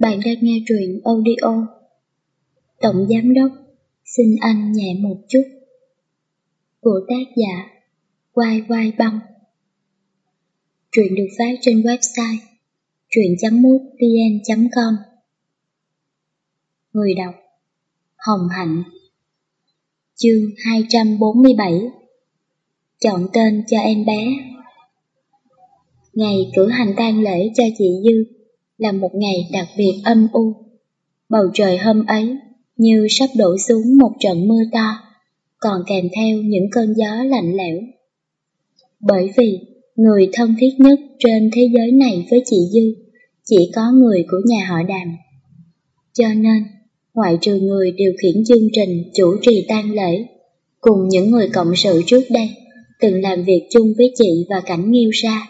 Bạn đang nghe truyện audio. Tổng Giám Đốc, Xin anh nhẹ một chút. Của tác giả, Quai Quai Băng. Truyện được phát trên website truyện.mútvn.com Người đọc, Hồng Hạnh. Chương 247 Chọn tên cho em bé. Ngày cử hành tang lễ cho chị Dư là một ngày đặc biệt âm u. Bầu trời hôm ấy như sắp đổ xuống một trận mưa to, còn kèm theo những cơn gió lạnh lẽo. Bởi vì người thân thiết nhất trên thế giới này với chị Dư chỉ có người của nhà họ đàm. Cho nên, ngoại trừ người điều khiển chương trình chủ trì tang lễ, cùng những người cộng sự trước đây, từng làm việc chung với chị và Cảnh Nghiêu ra.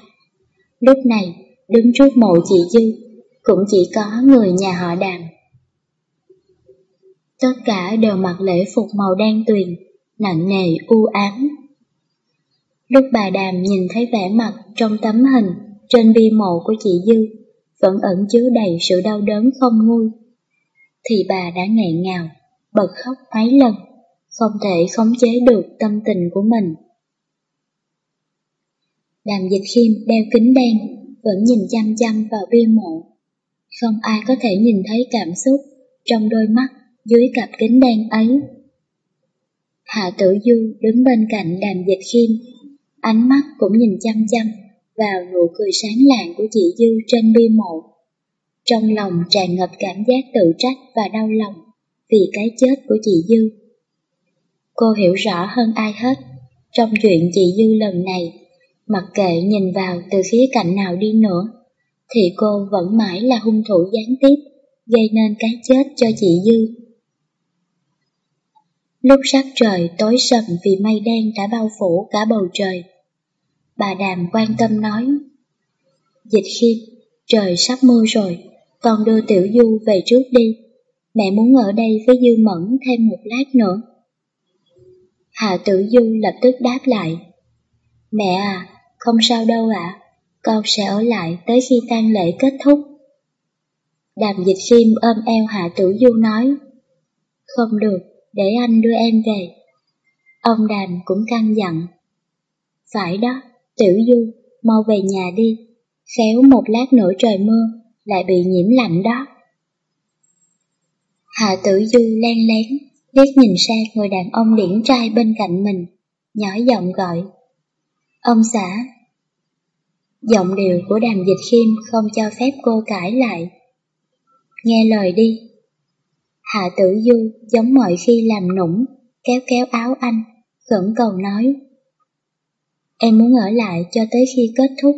Lúc này, đứng trước mộ chị Dư cũng chỉ có người nhà họ đàm. Tất cả đều mặc lễ phục màu đen tuyền, nặng nề u ám. Lúc bà đàm nhìn thấy vẻ mặt trong tấm hình trên bi mộ của chị Dư vẫn ẩn chứa đầy sự đau đớn không nguôi, thì bà đã nghẹn ngào, bật khóc mấy lần, không thể khống chế được tâm tình của mình. Đàm dịch khiêm đeo kính đen, vẫn nhìn chăm chăm vào bi mộ. Không ai có thể nhìn thấy cảm xúc trong đôi mắt dưới cặp kính đen ấy. Hạ tử du đứng bên cạnh đàm dịch khiêm, ánh mắt cũng nhìn chăm chăm vào nụ cười sáng lạng của chị Dư trên bia mộ. Trong lòng tràn ngập cảm giác tự trách và đau lòng vì cái chết của chị Dư. Cô hiểu rõ hơn ai hết, trong chuyện chị Dư lần này, mặc kệ nhìn vào từ khía cạnh nào đi nữa, thì cô vẫn mãi là hung thủ gián tiếp, gây nên cái chết cho chị Dư. Lúc sắc trời tối sầm vì mây đen đã bao phủ cả bầu trời, bà Đàm quan tâm nói, Dịch khiêm, trời sắp mưa rồi, con đưa Tiểu Du về trước đi, mẹ muốn ở đây với Dư Mẫn thêm một lát nữa. Hạ Tử Du lập tức đáp lại, Mẹ à, không sao đâu ạ, con sẽ ở lại tới khi tang lễ kết thúc. Đàm dịch Kim ôm eo Hạ Tử Du nói, không được, để anh đưa em về. Ông Đàm cũng căng dặn. Phải đó, Tử Du, mau về nhà đi, khéo một lát nữa trời mưa, lại bị nhiễm lạnh đó. Hạ Tử Du len lén, liếc nhìn sang người đàn ông điển trai bên cạnh mình, nhỏ giọng gọi. Ông xã, Giọng điệu của đàm dịch khiêm không cho phép cô cãi lại. Nghe lời đi. Hạ tử du giống mọi khi làm nũng, kéo kéo áo anh, khẩn cầu nói. Em muốn ở lại cho tới khi kết thúc.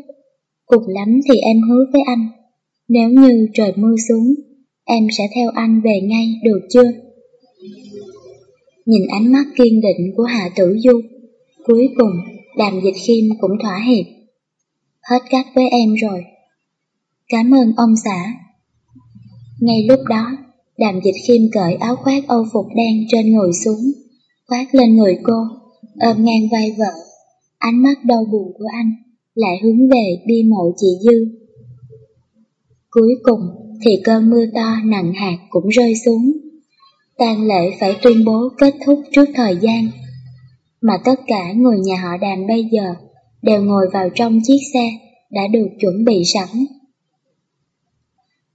Cùng lắm thì em hứa với anh. Nếu như trời mưa xuống, em sẽ theo anh về ngay được chưa? Nhìn ánh mắt kiên định của Hạ Tử Du, cuối cùng Đàm Dịch Khiêm cũng thỏa hiệp hết cách với em rồi. Cảm ơn ông xã. Ngay lúc đó, đàm dịch khiêm cởi áo khoác âu phục đen trên ngồi xuống, khoác lên người cô, ôm ngang vai vợ. Ánh mắt đau buồn của anh lại hướng về đi mộ chị Dư. Cuối cùng thì cơn mưa to nặng hạt cũng rơi xuống. tang lễ phải tuyên bố kết thúc trước thời gian. Mà tất cả người nhà họ đàm bây giờ đều ngồi vào trong chiếc xe đã được chuẩn bị sẵn.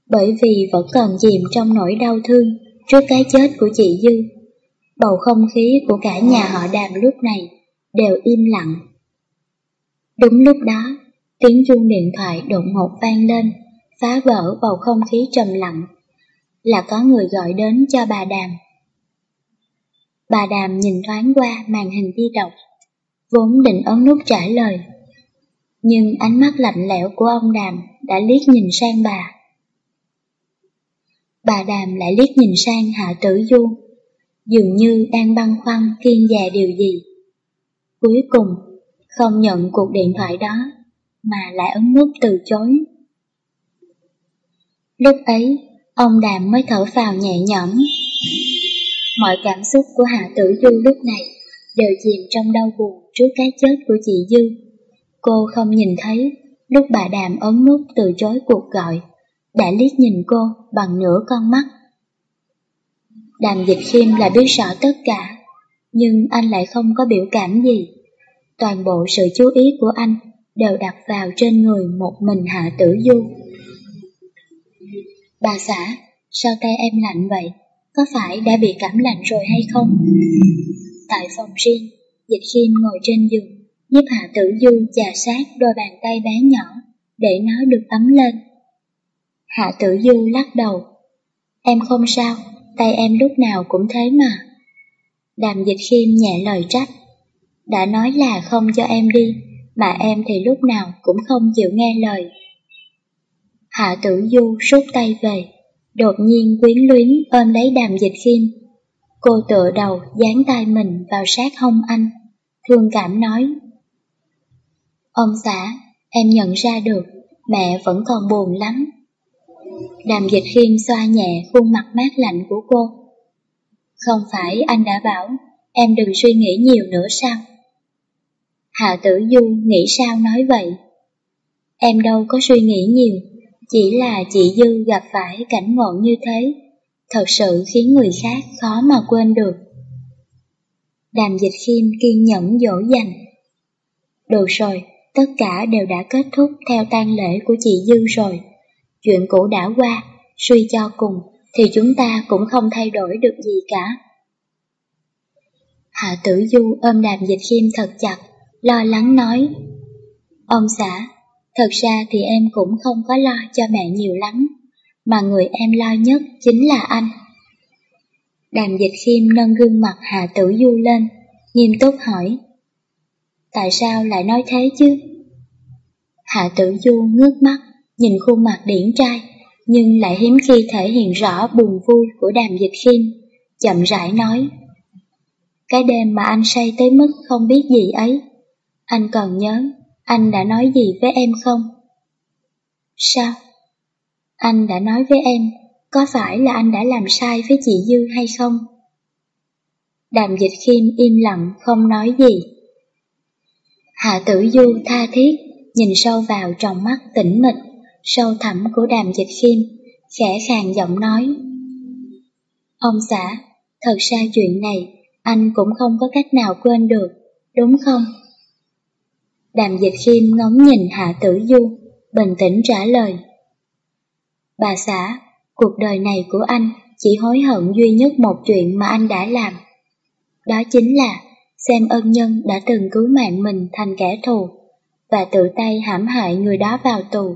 Bởi vì vẫn còn chìm trong nỗi đau thương trước cái chết của chị Dư, bầu không khí của cả nhà họ đàm lúc này đều im lặng. Đúng lúc đó, tiếng chuông điện thoại đột ngột vang lên, phá vỡ bầu không khí trầm lặng, là có người gọi đến cho bà Đàm. Bà Đàm nhìn thoáng qua màn hình di động, vốn định ấn nút trả lời, nhưng ánh mắt lạnh lẽo của ông Đàm đã liếc nhìn sang bà. Bà Đàm lại liếc nhìn sang Hạ Tử Du, dường như đang băn khoăn kiên dè điều gì. Cuối cùng, không nhận cuộc điện thoại đó, mà lại ấn nút từ chối. Lúc ấy, ông Đàm mới thở phào nhẹ nhõm. Mọi cảm xúc của Hạ Tử Du lúc này đều chìm trong đau buồn trước cái chết của chị Dư. Cô không nhìn thấy lúc bà Đàm ấn nút từ chối cuộc gọi, đã liếc nhìn cô bằng nửa con mắt. Đàm dịch khiêm là biết rõ tất cả, nhưng anh lại không có biểu cảm gì. Toàn bộ sự chú ý của anh đều đặt vào trên người một mình Hạ Tử Du. Bà xã, sao tay em lạnh vậy? Có phải đã bị cảm lạnh rồi hay không? Tại phòng riêng, Dịch Khiêm ngồi trên giường, giúp Hạ Tử Du chà sát đôi bàn tay bé nhỏ để nó được ấm lên. Hạ Tử Du lắc đầu. Em không sao, tay em lúc nào cũng thế mà. Đàm Dịch Khiêm nhẹ lời trách. Đã nói là không cho em đi, mà em thì lúc nào cũng không chịu nghe lời. Hạ Tử Du rút tay về, đột nhiên quyến luyến ôm lấy đàm dịch khiêm. Cô tựa đầu dán tay mình vào sát hông anh, thương cảm nói. Ông xã, em nhận ra được, mẹ vẫn còn buồn lắm. Đàm dịch khiêm xoa nhẹ khuôn mặt mát lạnh của cô. Không phải anh đã bảo, em đừng suy nghĩ nhiều nữa sao? Hạ tử du nghĩ sao nói vậy? Em đâu có suy nghĩ nhiều, chỉ là chị Dư gặp phải cảnh ngộ như thế, thật sự khiến người khác khó mà quên được. Đàm dịch khiêm kiên nhẫn dỗ dành. Được rồi, tất cả đều đã kết thúc theo tang lễ của chị Dư rồi. Chuyện cũ đã qua, suy cho cùng thì chúng ta cũng không thay đổi được gì cả. Hạ tử du ôm đàm dịch khiêm thật chặt, lo lắng nói. Ông xã, Thật ra thì em cũng không có lo cho mẹ nhiều lắm, mà người em lo nhất chính là anh. Đàm dịch khiêm nâng gương mặt Hà Tử Du lên, nghiêm túc hỏi. Tại sao lại nói thế chứ? Hạ Tử Du ngước mắt, nhìn khuôn mặt điển trai, nhưng lại hiếm khi thể hiện rõ buồn vui của đàm dịch khiêm, chậm rãi nói. Cái đêm mà anh say tới mức không biết gì ấy, anh còn nhớ anh đã nói gì với em không? Sao? Anh đã nói với em, có phải là anh đã làm sai với chị Dư hay không? Đàm dịch khiêm im lặng không nói gì. Hạ tử du tha thiết, nhìn sâu vào trong mắt tĩnh mịch, sâu thẳm của đàm dịch khiêm, khẽ khàng giọng nói. Ông xã, thật ra chuyện này anh cũng không có cách nào quên được, đúng không? Đàm dịch khiêm ngóng nhìn Hạ Tử Du, bình tĩnh trả lời. Bà xã, cuộc đời này của anh chỉ hối hận duy nhất một chuyện mà anh đã làm. Đó chính là xem ân nhân đã từng cứu mạng mình thành kẻ thù và tự tay hãm hại người đó vào tù.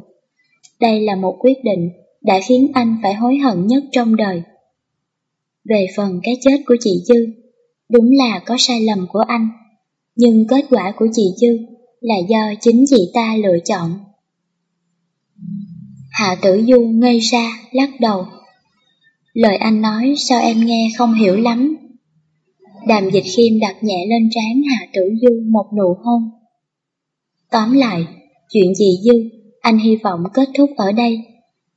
Đây là một quyết định đã khiến anh phải hối hận nhất trong đời. Về phần cái chết của chị Dư, đúng là có sai lầm của anh, nhưng kết quả của chị Dư là do chính chị ta lựa chọn. Hạ tử du ngây ra, lắc đầu. Lời anh nói sao em nghe không hiểu lắm. Đàm dịch khiêm đặt nhẹ lên trán Hạ tử du một nụ hôn. Tóm lại, chuyện gì dư, anh hy vọng kết thúc ở đây.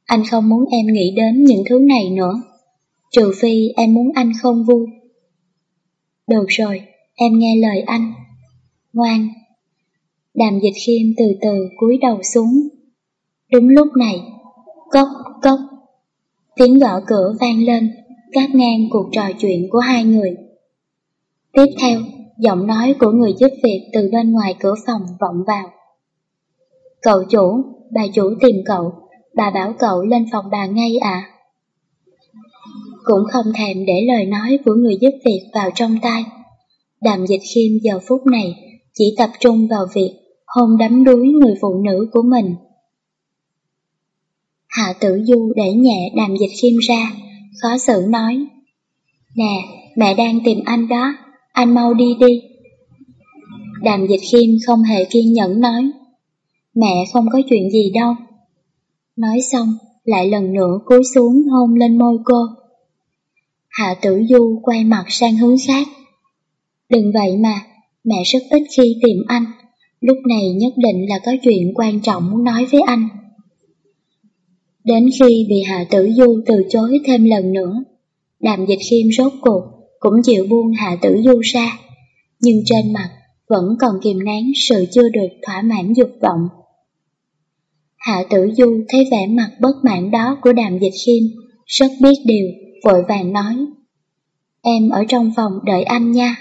Anh không muốn em nghĩ đến những thứ này nữa. Trừ phi em muốn anh không vui. Được rồi, em nghe lời anh. Ngoan, Đàm dịch khiêm từ từ cúi đầu xuống. Đúng lúc này, cốc cốc, tiếng gõ cửa vang lên, cắt ngang cuộc trò chuyện của hai người. Tiếp theo, giọng nói của người giúp việc từ bên ngoài cửa phòng vọng vào. Cậu chủ, bà chủ tìm cậu, bà bảo cậu lên phòng bà ngay à? Cũng không thèm để lời nói của người giúp việc vào trong tai. Đàm dịch khiêm giờ phút này chỉ tập trung vào việc hôn đắm đuối người phụ nữ của mình. Hạ tử du để nhẹ đàm dịch khiêm ra, khó xử nói. Nè, mẹ đang tìm anh đó, anh mau đi đi. Đàm dịch khiêm không hề kiên nhẫn nói. Mẹ không có chuyện gì đâu. Nói xong, lại lần nữa cúi xuống hôn lên môi cô. Hạ tử du quay mặt sang hướng khác. Đừng vậy mà, mẹ rất ít khi tìm anh. Lúc này nhất định là có chuyện quan trọng muốn nói với anh. Đến khi bị Hạ Tử Du từ chối thêm lần nữa, Đàm Dịch Khiêm rốt cuộc cũng chịu buông Hạ Tử Du ra, nhưng trên mặt vẫn còn kìm nén sự chưa được thỏa mãn dục vọng. Hạ Tử Du thấy vẻ mặt bất mãn đó của đàm dịch khiêm, rất biết điều, vội vàng nói. Em ở trong phòng đợi anh nha.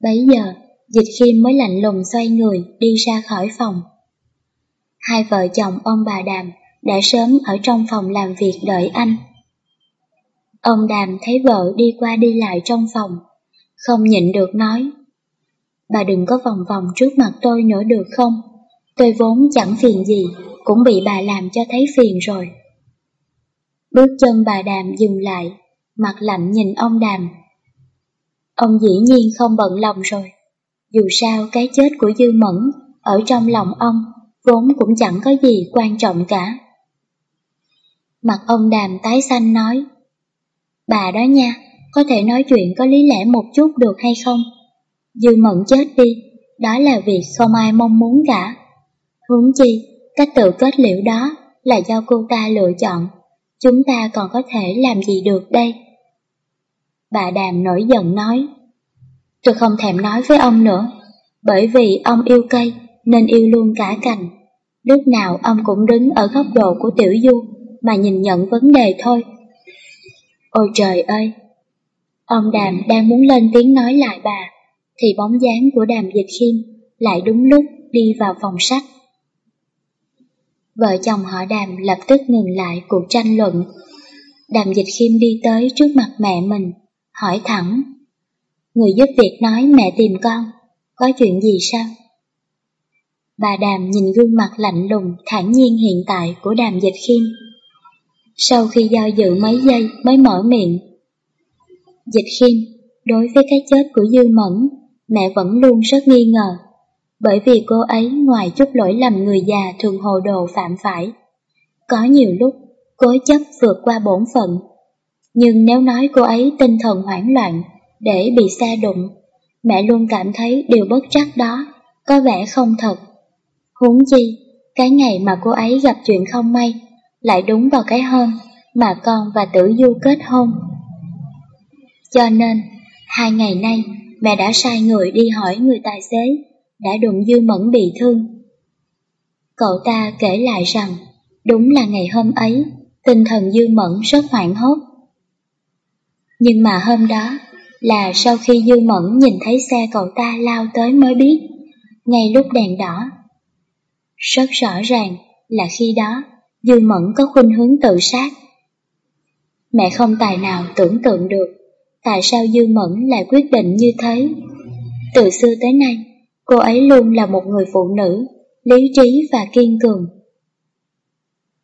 Bấy giờ, dịch khiêm mới lạnh lùng xoay người đi ra khỏi phòng. Hai vợ chồng ông bà Đàm đã sớm ở trong phòng làm việc đợi anh. Ông Đàm thấy vợ đi qua đi lại trong phòng, không nhịn được nói. Bà đừng có vòng vòng trước mặt tôi nữa được không? Tôi vốn chẳng phiền gì, cũng bị bà làm cho thấy phiền rồi. Bước chân bà Đàm dừng lại, mặt lạnh nhìn ông Đàm. Ông dĩ nhiên không bận lòng rồi. Dù sao cái chết của Dư Mẫn ở trong lòng ông vốn cũng chẳng có gì quan trọng cả. Mặt ông Đàm tái xanh nói, Bà đó nha, có thể nói chuyện có lý lẽ một chút được hay không? Dư mận chết đi, đó là việc không ai mong muốn cả. Huống chi, cách tự kết liễu đó là do cô ta lựa chọn, chúng ta còn có thể làm gì được đây? Bà Đàm nổi giận nói, tôi không thèm nói với ông nữa, bởi vì ông yêu cây nên yêu luôn cả cành. Lúc nào ông cũng đứng ở góc độ của Tiểu Du mà nhìn nhận vấn đề thôi. Ôi trời ơi! Ông Đàm đang muốn lên tiếng nói lại bà, thì bóng dáng của Đàm Dịch Khiêm lại đúng lúc đi vào phòng sách. Vợ chồng họ Đàm lập tức ngừng lại cuộc tranh luận. Đàm Dịch Khiêm đi tới trước mặt mẹ mình, hỏi thẳng. Người giúp việc nói mẹ tìm con, có chuyện gì sao? Bà Đàm nhìn gương mặt lạnh lùng, thản nhiên hiện tại của Đàm Dịch Khiêm. Sau khi do dự mấy giây mới mở miệng. Dịch Khiêm, đối với cái chết của Dư Mẫn, mẹ vẫn luôn rất nghi ngờ. Bởi vì cô ấy ngoài chút lỗi lầm người già thường hồ đồ phạm phải. Có nhiều lúc, cố chấp vượt qua bổn phận. Nhưng nếu nói cô ấy tinh thần hoảng loạn, để bị xa đụng, mẹ luôn cảm thấy điều bất trắc đó có vẻ không thật. Huống chi, cái ngày mà cô ấy gặp chuyện không may, lại đúng vào cái hôm mà con và tử du kết hôn. Cho nên, hai ngày nay, mẹ đã sai người đi hỏi người tài xế đã đụng dư mẫn bị thương. Cậu ta kể lại rằng, đúng là ngày hôm ấy, tinh thần dư mẫn rất hoảng hốt. Nhưng mà hôm đó, là sau khi dư mẫn nhìn thấy xe cậu ta lao tới mới biết, ngay lúc đèn đỏ rất rõ ràng là khi đó Dư Mẫn có khuynh hướng tự sát. Mẹ không tài nào tưởng tượng được tại sao Dư Mẫn lại quyết định như thế. Từ xưa tới nay, cô ấy luôn là một người phụ nữ, lý trí và kiên cường.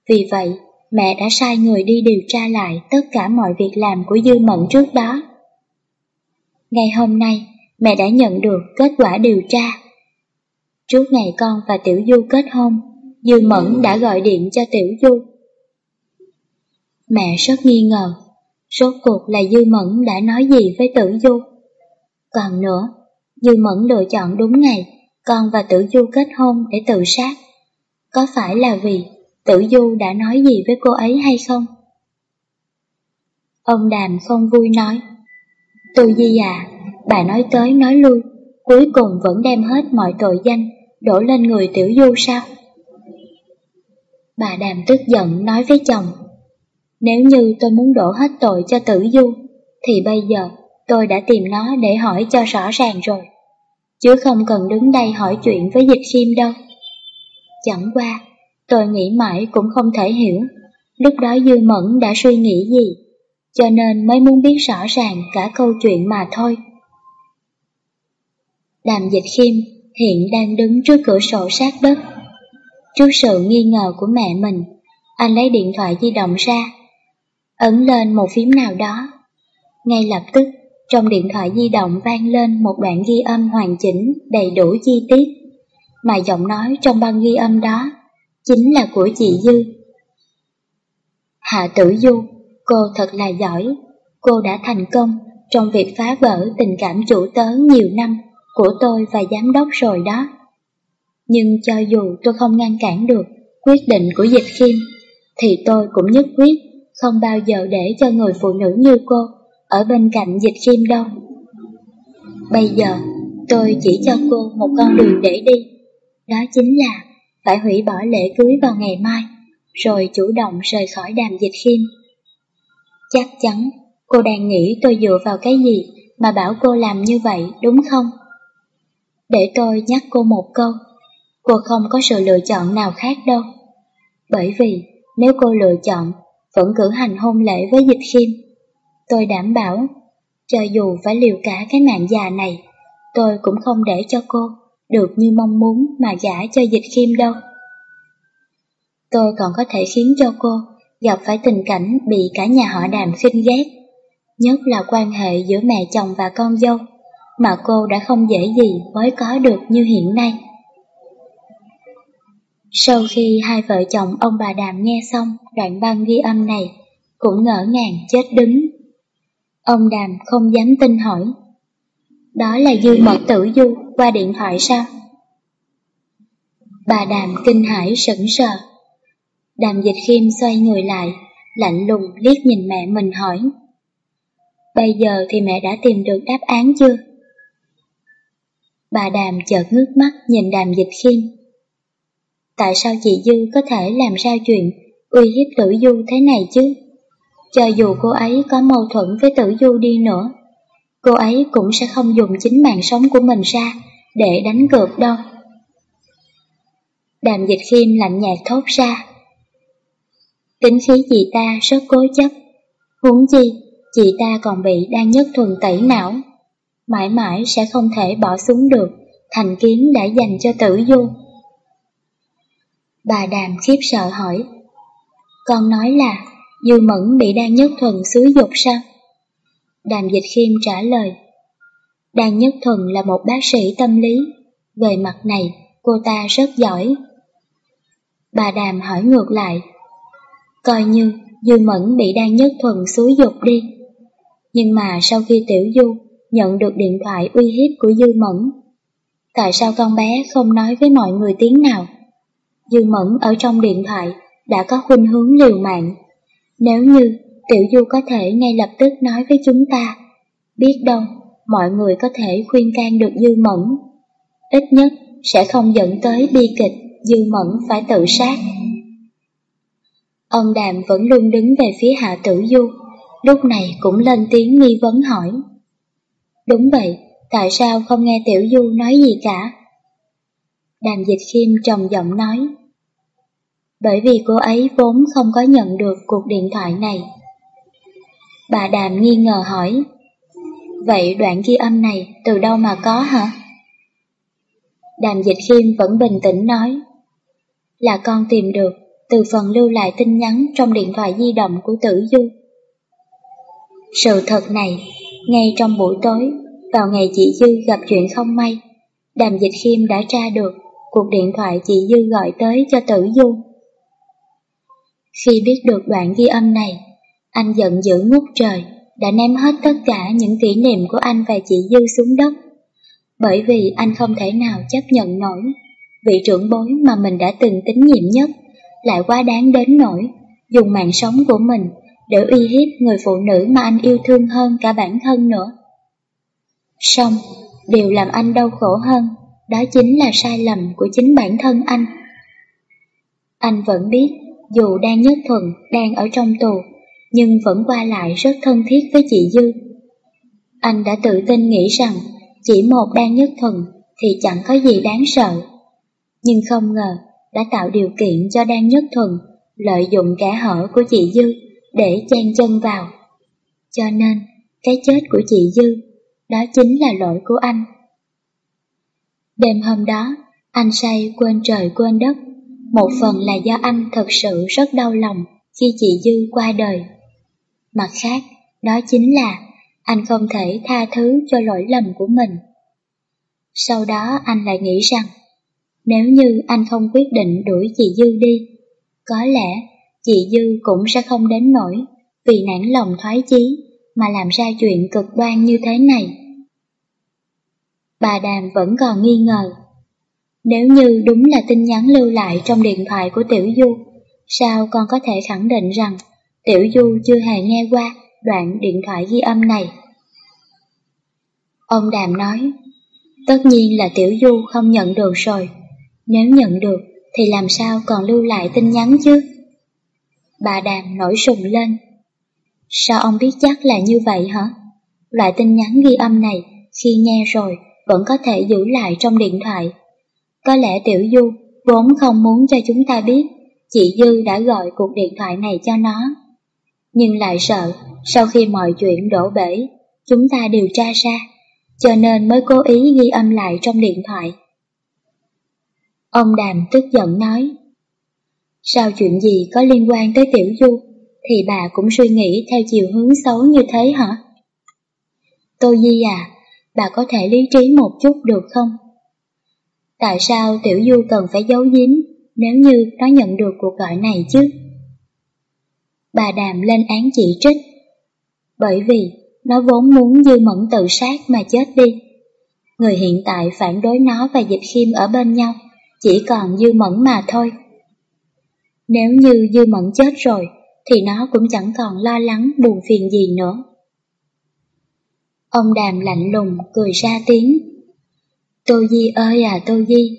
Vì vậy, mẹ đã sai người đi điều tra lại tất cả mọi việc làm của Dư Mẫn trước đó. Ngày hôm nay, mẹ đã nhận được kết quả điều tra Trước ngày con và Tiểu Du kết hôn, Dư Mẫn đã gọi điện cho Tiểu Du. Mẹ rất nghi ngờ, rốt cuộc là Dư Mẫn đã nói gì với Tử Du. Còn nữa, Dư Mẫn lựa chọn đúng ngày con và Tử Du kết hôn để tự sát. Có phải là vì Tử Du đã nói gì với cô ấy hay không? Ông Đàm không vui nói, Tu Di à, bà nói tới nói lui, cuối cùng vẫn đem hết mọi tội danh đổ lên người tiểu du sao? Bà đàm tức giận nói với chồng, nếu như tôi muốn đổ hết tội cho tử du, thì bây giờ tôi đã tìm nó để hỏi cho rõ ràng rồi, chứ không cần đứng đây hỏi chuyện với dịch Kim đâu. Chẳng qua, tôi nghĩ mãi cũng không thể hiểu, lúc đó Dư Mẫn đã suy nghĩ gì, cho nên mới muốn biết rõ ràng cả câu chuyện mà thôi. Đàm dịch khiêm hiện đang đứng trước cửa sổ sát đất. Trước sự nghi ngờ của mẹ mình, anh lấy điện thoại di động ra, ấn lên một phím nào đó. Ngay lập tức, trong điện thoại di động vang lên một đoạn ghi âm hoàn chỉnh, đầy đủ chi tiết, mà giọng nói trong băng ghi âm đó chính là của chị Dư. Hạ Tử Du, cô thật là giỏi, cô đã thành công trong việc phá vỡ tình cảm chủ tớ nhiều năm của tôi và giám đốc rồi đó. Nhưng cho dù tôi không ngăn cản được quyết định của Dịch Khiêm, thì tôi cũng nhất quyết không bao giờ để cho người phụ nữ như cô ở bên cạnh Dịch Khiêm đâu. Bây giờ, tôi chỉ cho cô một con đường để đi, đó chính là phải hủy bỏ lễ cưới vào ngày mai, rồi chủ động rời khỏi đàm dịch khiêm. Chắc chắn cô đang nghĩ tôi dựa vào cái gì mà bảo cô làm như vậy đúng không? Để tôi nhắc cô một câu, cô không có sự lựa chọn nào khác đâu. Bởi vì nếu cô lựa chọn vẫn cử hành hôn lễ với dịch khiêm, tôi đảm bảo, cho dù phải liều cả cái mạng già này, tôi cũng không để cho cô được như mong muốn mà gả cho dịch khiêm đâu. Tôi còn có thể khiến cho cô gặp phải tình cảnh bị cả nhà họ đàm khinh ghét, nhất là quan hệ giữa mẹ chồng và con dâu, mà cô đã không dễ gì mới có được như hiện nay. Sau khi hai vợ chồng ông bà Đàm nghe xong đoạn băng ghi âm này, cũng ngỡ ngàng chết đứng. Ông Đàm không dám tin hỏi, đó là dư mật tử du qua điện thoại sao? Bà Đàm kinh hãi sững sờ. Đàm dịch khiêm xoay người lại, lạnh lùng liếc nhìn mẹ mình hỏi. Bây giờ thì mẹ đã tìm được đáp án chưa? Bà Đàm chợt ngước mắt nhìn đàm dịch khiêm. Tại sao chị Dư có thể làm ra chuyện uy hiếp tử du thế này chứ? Cho dù cô ấy có mâu thuẫn với tử du đi nữa, cô ấy cũng sẽ không dùng chính mạng sống của mình ra để đánh cược đâu. Đàm dịch khiêm lạnh nhạt thốt ra. Tính khí chị ta rất cố chấp, huống chi chị ta còn bị đang nhất thuần tẩy não, mãi mãi sẽ không thể bỏ xuống được thành kiến đã dành cho tử du. Bà đàm khiếp sợ hỏi, con nói là Dư Mẫn bị Đan Nhất Thuần xúi dục sao? Đàm Dịch Khiêm trả lời, Đan Nhất Thuần là một bác sĩ tâm lý, về mặt này cô ta rất giỏi. Bà Đàm hỏi ngược lại, coi như Dư Mẫn bị Đan Nhất Thuần xúi dục đi. Nhưng mà sau khi Tiểu Du nhận được điện thoại uy hiếp của Dư Mẫn, tại sao con bé không nói với mọi người tiếng nào? Dư Mẫn ở trong điện thoại đã có khuynh hướng liều mạng. Nếu như Tiểu Du có thể ngay lập tức nói với chúng ta, biết đâu mọi người có thể khuyên can được Dư Mẫn. Ít nhất sẽ không dẫn tới bi kịch Dư Mẫn phải tự sát. Ông Đàm vẫn luôn đứng về phía Hạ Tử Du, lúc này cũng lên tiếng nghi vấn hỏi. Đúng vậy, tại sao không nghe Tiểu Du nói gì cả? Đàm Dịch Khiêm trầm giọng nói. Bởi vì cô ấy vốn không có nhận được cuộc điện thoại này. Bà Đàm nghi ngờ hỏi. Vậy đoạn ghi âm này từ đâu mà có hả? Đàm Dịch Khiêm vẫn bình tĩnh nói. Là con tìm được từ phần lưu lại tin nhắn trong điện thoại di động của Tử Du. Sự thật này, ngay trong buổi tối, vào ngày chị Dư gặp chuyện không may, Đàm Dịch Khiêm đã tra được cuộc điện thoại chị Dư gọi tới cho Tử Du. Khi biết được đoạn ghi âm này, anh giận dữ ngút trời, đã ném hết tất cả những kỷ niệm của anh và chị Dư xuống đất. Bởi vì anh không thể nào chấp nhận nổi, vị trưởng bối mà mình đã từng tín nhiệm nhất lại quá đáng đến nỗi dùng mạng sống của mình để uy hiếp người phụ nữ mà anh yêu thương hơn cả bản thân nữa. Xong, điều làm anh đau khổ hơn, đó chính là sai lầm của chính bản thân anh. Anh vẫn biết, dù đang nhất thuần, đang ở trong tù, nhưng vẫn qua lại rất thân thiết với chị Dư. Anh đã tự tin nghĩ rằng chỉ một đang nhất thuần thì chẳng có gì đáng sợ. Nhưng không ngờ đã tạo điều kiện cho đang Nhất Thuần lợi dụng kẻ hở của chị Dư để chen chân vào. Cho nên, cái chết của chị Dư, đó chính là lỗi của anh. Đêm hôm đó, anh say quên trời quên đất, một phần là do anh thật sự rất đau lòng khi chị Dư qua đời. Mặt khác, đó chính là anh không thể tha thứ cho lỗi lầm của mình. Sau đó anh lại nghĩ rằng nếu như anh không quyết định đuổi chị Dư đi, có lẽ chị Dư cũng sẽ không đến nổi vì nản lòng thoái chí mà làm ra chuyện cực đoan như thế này. Bà Đàm vẫn còn nghi ngờ. Nếu như đúng là tin nhắn lưu lại trong điện thoại của Tiểu Du, sao con có thể khẳng định rằng Tiểu Du chưa hề nghe qua đoạn điện thoại ghi âm này? Ông Đàm nói, tất nhiên là Tiểu Du không nhận được rồi. Nếu nhận được thì làm sao còn lưu lại tin nhắn chứ? Bà Đàm nổi sùng lên. Sao ông biết chắc là như vậy hả? Loại tin nhắn ghi âm này khi nghe rồi vẫn có thể giữ lại trong điện thoại. Có lẽ Tiểu Du vốn không muốn cho chúng ta biết chị Dư đã gọi cuộc điện thoại này cho nó. Nhưng lại sợ sau khi mọi chuyện đổ bể, chúng ta điều tra ra, cho nên mới cố ý ghi âm lại trong điện thoại. Ông Đàm tức giận nói, sao chuyện gì có liên quan tới Tiểu Du, thì bà cũng suy nghĩ theo chiều hướng xấu như thế hả? Tô Di à, bà có thể lý trí một chút được không? Tại sao Tiểu Du cần phải giấu giếm nếu như nó nhận được cuộc gọi này chứ? Bà Đàm lên án chỉ trích. Bởi vì nó vốn muốn Dư Mẫn tự sát mà chết đi. Người hiện tại phản đối nó và Dịch Khiêm ở bên nhau, chỉ còn Dư Mẫn mà thôi. Nếu như Dư Mẫn chết rồi, thì nó cũng chẳng còn lo lắng buồn phiền gì nữa. Ông Đàm lạnh lùng cười ra tiếng. Tô Di ơi à Tô Di,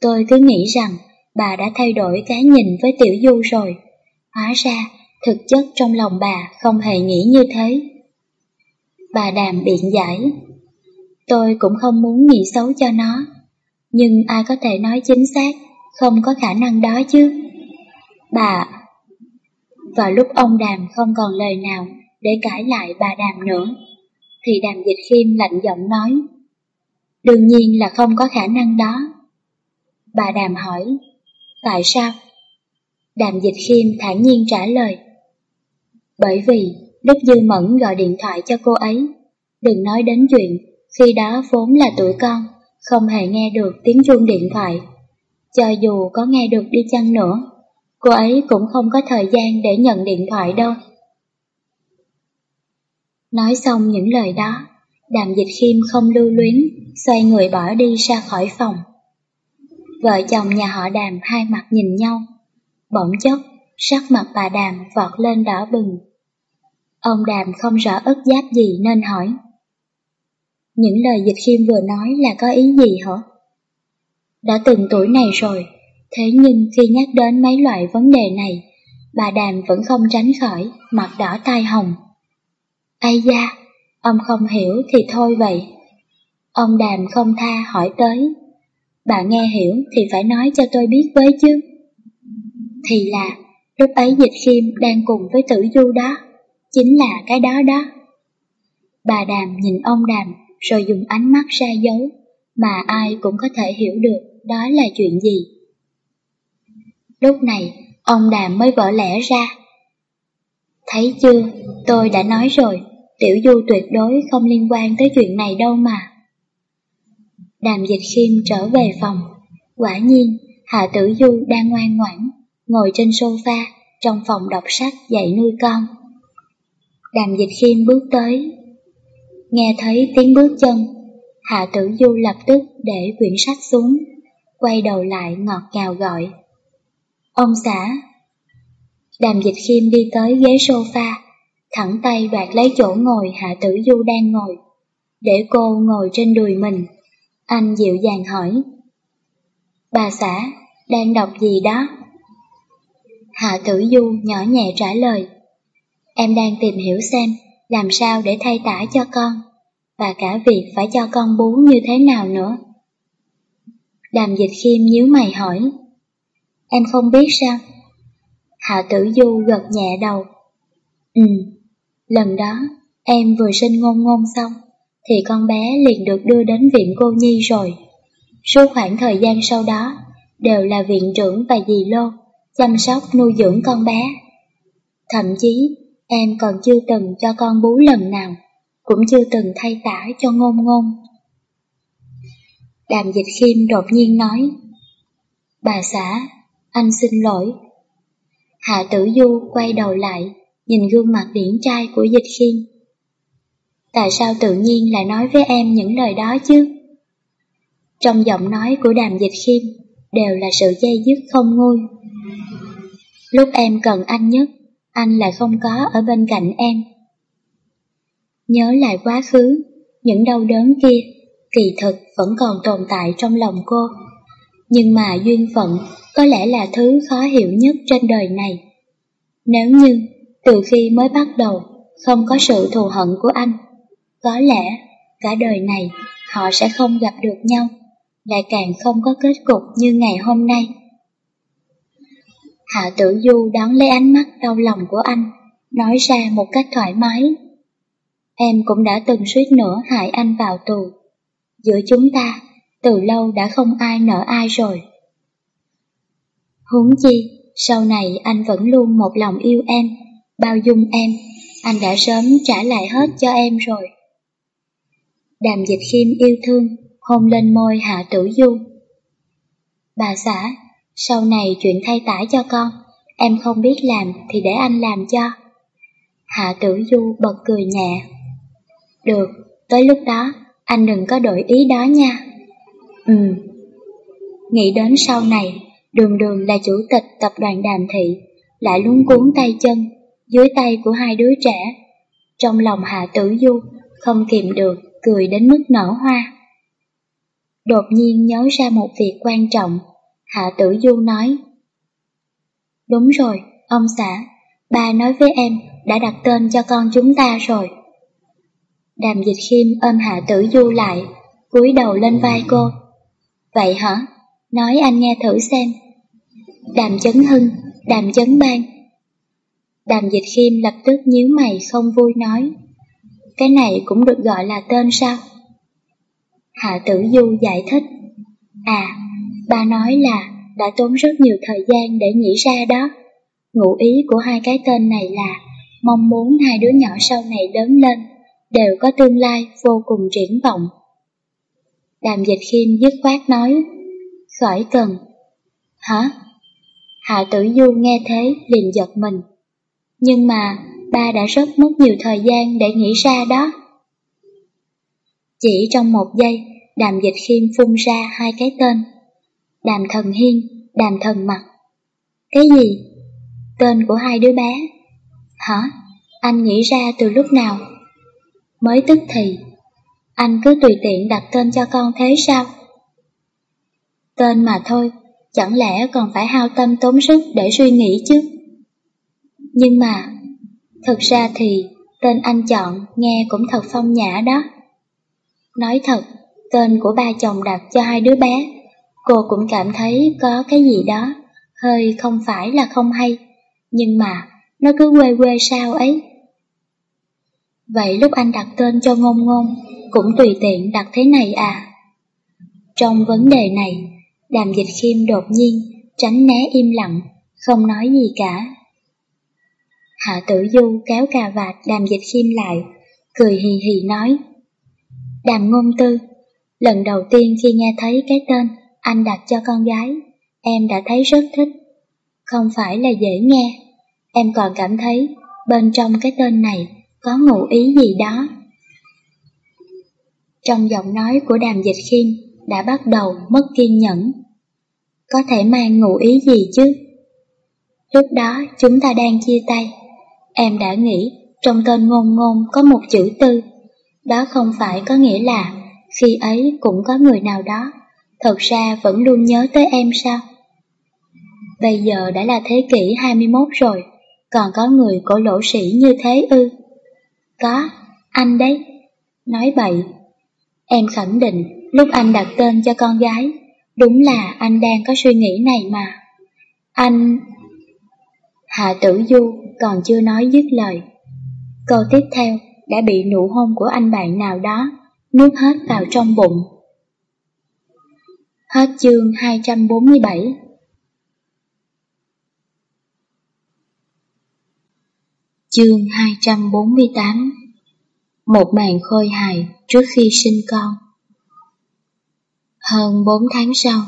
tôi cứ nghĩ rằng bà đã thay đổi cái nhìn với Tiểu Du rồi. Hóa ra, thực chất trong lòng bà không hề nghĩ như thế. Bà Đàm biện giải. Tôi cũng không muốn nghĩ xấu cho nó, nhưng ai có thể nói chính xác, không có khả năng đó chứ. Bà... Vào lúc ông Đàm không còn lời nào để cãi lại bà Đàm nữa, thì Đàm Dịch Khiêm lạnh giọng nói. Đương nhiên là không có khả năng đó. Bà Đàm hỏi, tại sao? Đàm Dịch Khiêm thản nhiên trả lời. Bởi vì Đức Dư Mẫn gọi điện thoại cho cô ấy, đừng nói đến chuyện khi đó vốn là tuổi con, không hề nghe được tiếng chuông điện thoại. Cho dù có nghe được đi chăng nữa, cô ấy cũng không có thời gian để nhận điện thoại đâu. Nói xong những lời đó, đàm dịch khiêm không lưu luyến, xoay người bỏ đi ra khỏi phòng. Vợ chồng nhà họ đàm hai mặt nhìn nhau, bỗng chốc, sắc mặt bà đàm vọt lên đỏ bừng. Ông đàm không rõ ức giáp gì nên hỏi. Những lời dịch khiêm vừa nói là có ý gì hả? Đã từng tuổi này rồi, thế nhưng khi nhắc đến mấy loại vấn đề này, bà đàm vẫn không tránh khỏi, mặt đỏ tai hồng. Ây da, ông không hiểu thì thôi vậy. Ông đàm không tha hỏi tới. Bà nghe hiểu thì phải nói cho tôi biết với chứ. Thì là, lúc ấy dịch khiêm đang cùng với tử du đó, chính là cái đó đó. Bà đàm nhìn ông đàm rồi dùng ánh mắt ra dấu, mà ai cũng có thể hiểu được đó là chuyện gì. Lúc này, ông đàm mới vỡ lẽ ra. Thấy chưa, tôi đã nói rồi, Tiểu Du tuyệt đối không liên quan tới chuyện này đâu mà. Đàm dịch khiêm trở về phòng. Quả nhiên, Hạ Tử Du đang ngoan ngoãn, ngồi trên sofa trong phòng đọc sách dạy nuôi con. Đàm dịch khiêm bước tới. Nghe thấy tiếng bước chân, Hạ Tử Du lập tức để quyển sách xuống, quay đầu lại ngọt ngào gọi. Ông xã! Đàm dịch khiêm đi tới ghế sofa, thẳng tay đoạt lấy chỗ ngồi Hạ Tử Du đang ngồi, để cô ngồi trên đùi mình. Anh dịu dàng hỏi. Bà xã, đang đọc gì đó? Hạ Tử Du nhỏ nhẹ trả lời. Em đang tìm hiểu xem làm sao để thay tả cho con, và cả việc phải cho con bú như thế nào nữa. Đàm dịch khiêm nhíu mày hỏi. Em không biết sao? Hạ Tử Du gật nhẹ đầu. Ừ, Lần đó, em vừa sinh ngôn ngôn xong, thì con bé liền được đưa đến viện cô nhi rồi. Suốt khoảng thời gian sau đó, đều là viện trưởng và dì Lô chăm sóc nuôi dưỡng con bé. Thậm chí, em còn chưa từng cho con bú lần nào, cũng chưa từng thay tả cho ngôn ngôn. Đàm dịch khiêm đột nhiên nói, Bà xã, anh xin lỗi. Hạ tử du quay đầu lại, nhìn gương mặt điển trai của dịch khiên, Tại sao tự nhiên lại nói với em những lời đó chứ? Trong giọng nói của đàm dịch khiêm đều là sự dây dứt không nguôi. Lúc em cần anh nhất, anh lại không có ở bên cạnh em. Nhớ lại quá khứ, những đau đớn kia, kỳ thực vẫn còn tồn tại trong lòng cô. Nhưng mà duyên phận có lẽ là thứ khó hiểu nhất trên đời này. Nếu như từ khi mới bắt đầu không có sự thù hận của anh, có lẽ cả đời này họ sẽ không gặp được nhau, lại càng không có kết cục như ngày hôm nay. Hạ tử du đón lấy ánh mắt đau lòng của anh, nói ra một cách thoải mái. Em cũng đã từng suýt nữa hại anh vào tù. Giữa chúng ta, từ lâu đã không ai nợ ai rồi. Huống chi, sau này anh vẫn luôn một lòng yêu em, bao dung em, anh đã sớm trả lại hết cho em rồi. Đàm dịch khiêm yêu thương, hôn lên môi Hạ Tử Du. Bà xã, sau này chuyện thay tải cho con, em không biết làm thì để anh làm cho. Hạ Tử Du bật cười nhẹ. Được, tới lúc đó, anh đừng có đổi ý đó nha. Ừ. Nghĩ đến sau này, đường đường là chủ tịch tập đoàn đàm thị, lại luống cuốn tay chân, dưới tay của hai đứa trẻ. Trong lòng Hạ Tử Du không kiềm được, cười đến mức nở hoa. Đột nhiên nhớ ra một việc quan trọng, Hạ Tử Du nói. Đúng rồi, ông xã, ba nói với em đã đặt tên cho con chúng ta rồi. Đàm dịch khiêm ôm Hạ Tử Du lại, cúi đầu lên vai cô. Vậy hả? Nói anh nghe thử xem. Đàm chấn hưng, đàm chấn bang Đàm dịch khiêm lập tức nhíu mày không vui nói. Cái này cũng được gọi là tên sao? Hạ tử du giải thích. À, bà nói là đã tốn rất nhiều thời gian để nghĩ ra đó. Ngụ ý của hai cái tên này là mong muốn hai đứa nhỏ sau này lớn lên, đều có tương lai vô cùng triển vọng. Đàm dịch khiêm dứt khoát nói, khỏi cần. Hả? Hạ tử du nghe thế liền giật mình. Nhưng mà ba đã rất mất nhiều thời gian để nghĩ ra đó. Chỉ trong một giây, đàm dịch khiêm phun ra hai cái tên. Đàm thần hiên, đàm thần mặt. Cái gì? Tên của hai đứa bé. Hả? Anh nghĩ ra từ lúc nào? Mới tức thì. Anh cứ tùy tiện đặt tên cho con thế sao? Tên mà thôi, chẳng lẽ còn phải hao tâm tốn sức để suy nghĩ chứ? Nhưng mà, thật ra thì tên anh chọn nghe cũng thật phong nhã đó. Nói thật, tên của ba chồng đặt cho hai đứa bé, cô cũng cảm thấy có cái gì đó, hơi không phải là không hay, nhưng mà nó cứ quê quê sao ấy. Vậy lúc anh đặt tên cho ngôn ngôn, cũng tùy tiện đặt thế này à? Trong vấn đề này, đàm dịch khiêm đột nhiên, tránh né im lặng, không nói gì cả. Hạ tử du kéo cà vạt đàm dịch khiêm lại, cười hì hì nói. Đàm ngôn tư, lần đầu tiên khi nghe thấy cái tên anh đặt cho con gái, em đã thấy rất thích. Không phải là dễ nghe, em còn cảm thấy bên trong cái tên này có ngụ ý gì đó. Trong giọng nói của đàm dịch khiêm đã bắt đầu mất kiên nhẫn. Có thể mang ngụ ý gì chứ? Lúc đó chúng ta đang chia tay. Em đã nghĩ trong tên ngôn ngôn có một chữ tư. Đó không phải có nghĩa là khi ấy cũng có người nào đó thật ra vẫn luôn nhớ tới em sao? Bây giờ đã là thế kỷ 21 rồi, còn có người cổ lỗ sĩ như thế ư? Có, anh đấy. Nói bậy. Em khẳng định lúc anh đặt tên cho con gái, đúng là anh đang có suy nghĩ này mà. Anh... Hạ tử du còn chưa nói dứt lời. Câu tiếp theo đã bị nụ hôn của anh bạn nào đó nuốt hết vào trong bụng. Hết chương 247 Chương 248 Một màn khôi hài trước khi sinh con Hơn 4 tháng sau,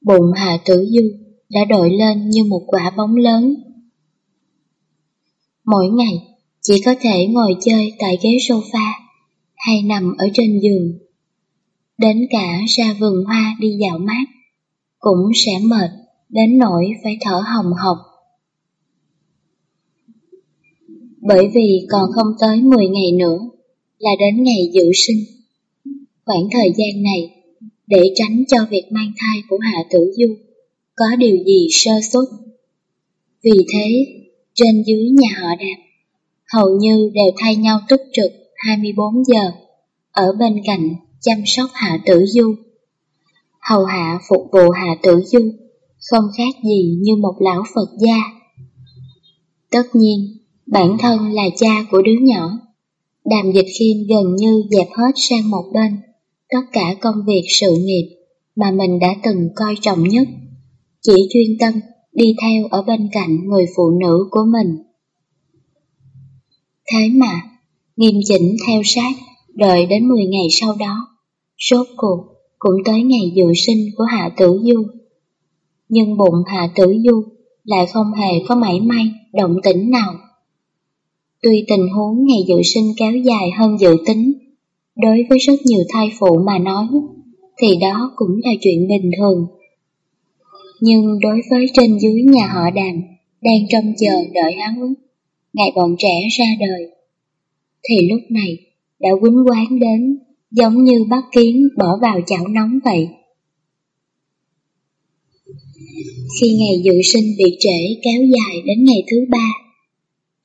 bụng Hạ Tử Du đã đội lên như một quả bóng lớn. Mỗi ngày, chỉ có thể ngồi chơi tại ghế sofa hay nằm ở trên giường. Đến cả ra vườn hoa đi dạo mát, cũng sẽ mệt đến nỗi phải thở hồng hộc. Bởi vì còn không tới 10 ngày nữa là đến ngày dự sinh. Khoảng thời gian này, để tránh cho việc mang thai của Hạ Tử Du có điều gì sơ suất. Vì thế, trên dưới nhà họ Đàm, hầu như đều thay nhau túc trực 24 giờ, ở bên cạnh chăm sóc Hạ Tử Du. Hầu hạ phục vụ Hạ Tử Du, không khác gì như một lão Phật gia. Tất nhiên, bản thân là cha của đứa nhỏ. Đàm dịch khiêm gần như dẹp hết sang một bên, tất cả công việc sự nghiệp mà mình đã từng coi trọng nhất. Chỉ chuyên tâm đi theo ở bên cạnh người phụ nữ của mình. Thế mà, nghiêm chỉnh theo sát, đợi đến 10 ngày sau đó, sốt cuộc cũng tới ngày dự sinh của Hạ Tử Du. Nhưng bụng Hạ Tử Du lại không hề có mảy may động tĩnh nào. Tuy tình huống ngày dự sinh kéo dài hơn dự tính, đối với rất nhiều thai phụ mà nói, thì đó cũng là chuyện bình thường. Nhưng đối với trên dưới nhà họ đàm, đang trông chờ đợi hắn, ngày bọn trẻ ra đời, thì lúc này đã quýnh quán đến giống như bắt kiến bỏ vào chảo nóng vậy. Khi ngày dự sinh bị trễ kéo dài đến ngày thứ ba,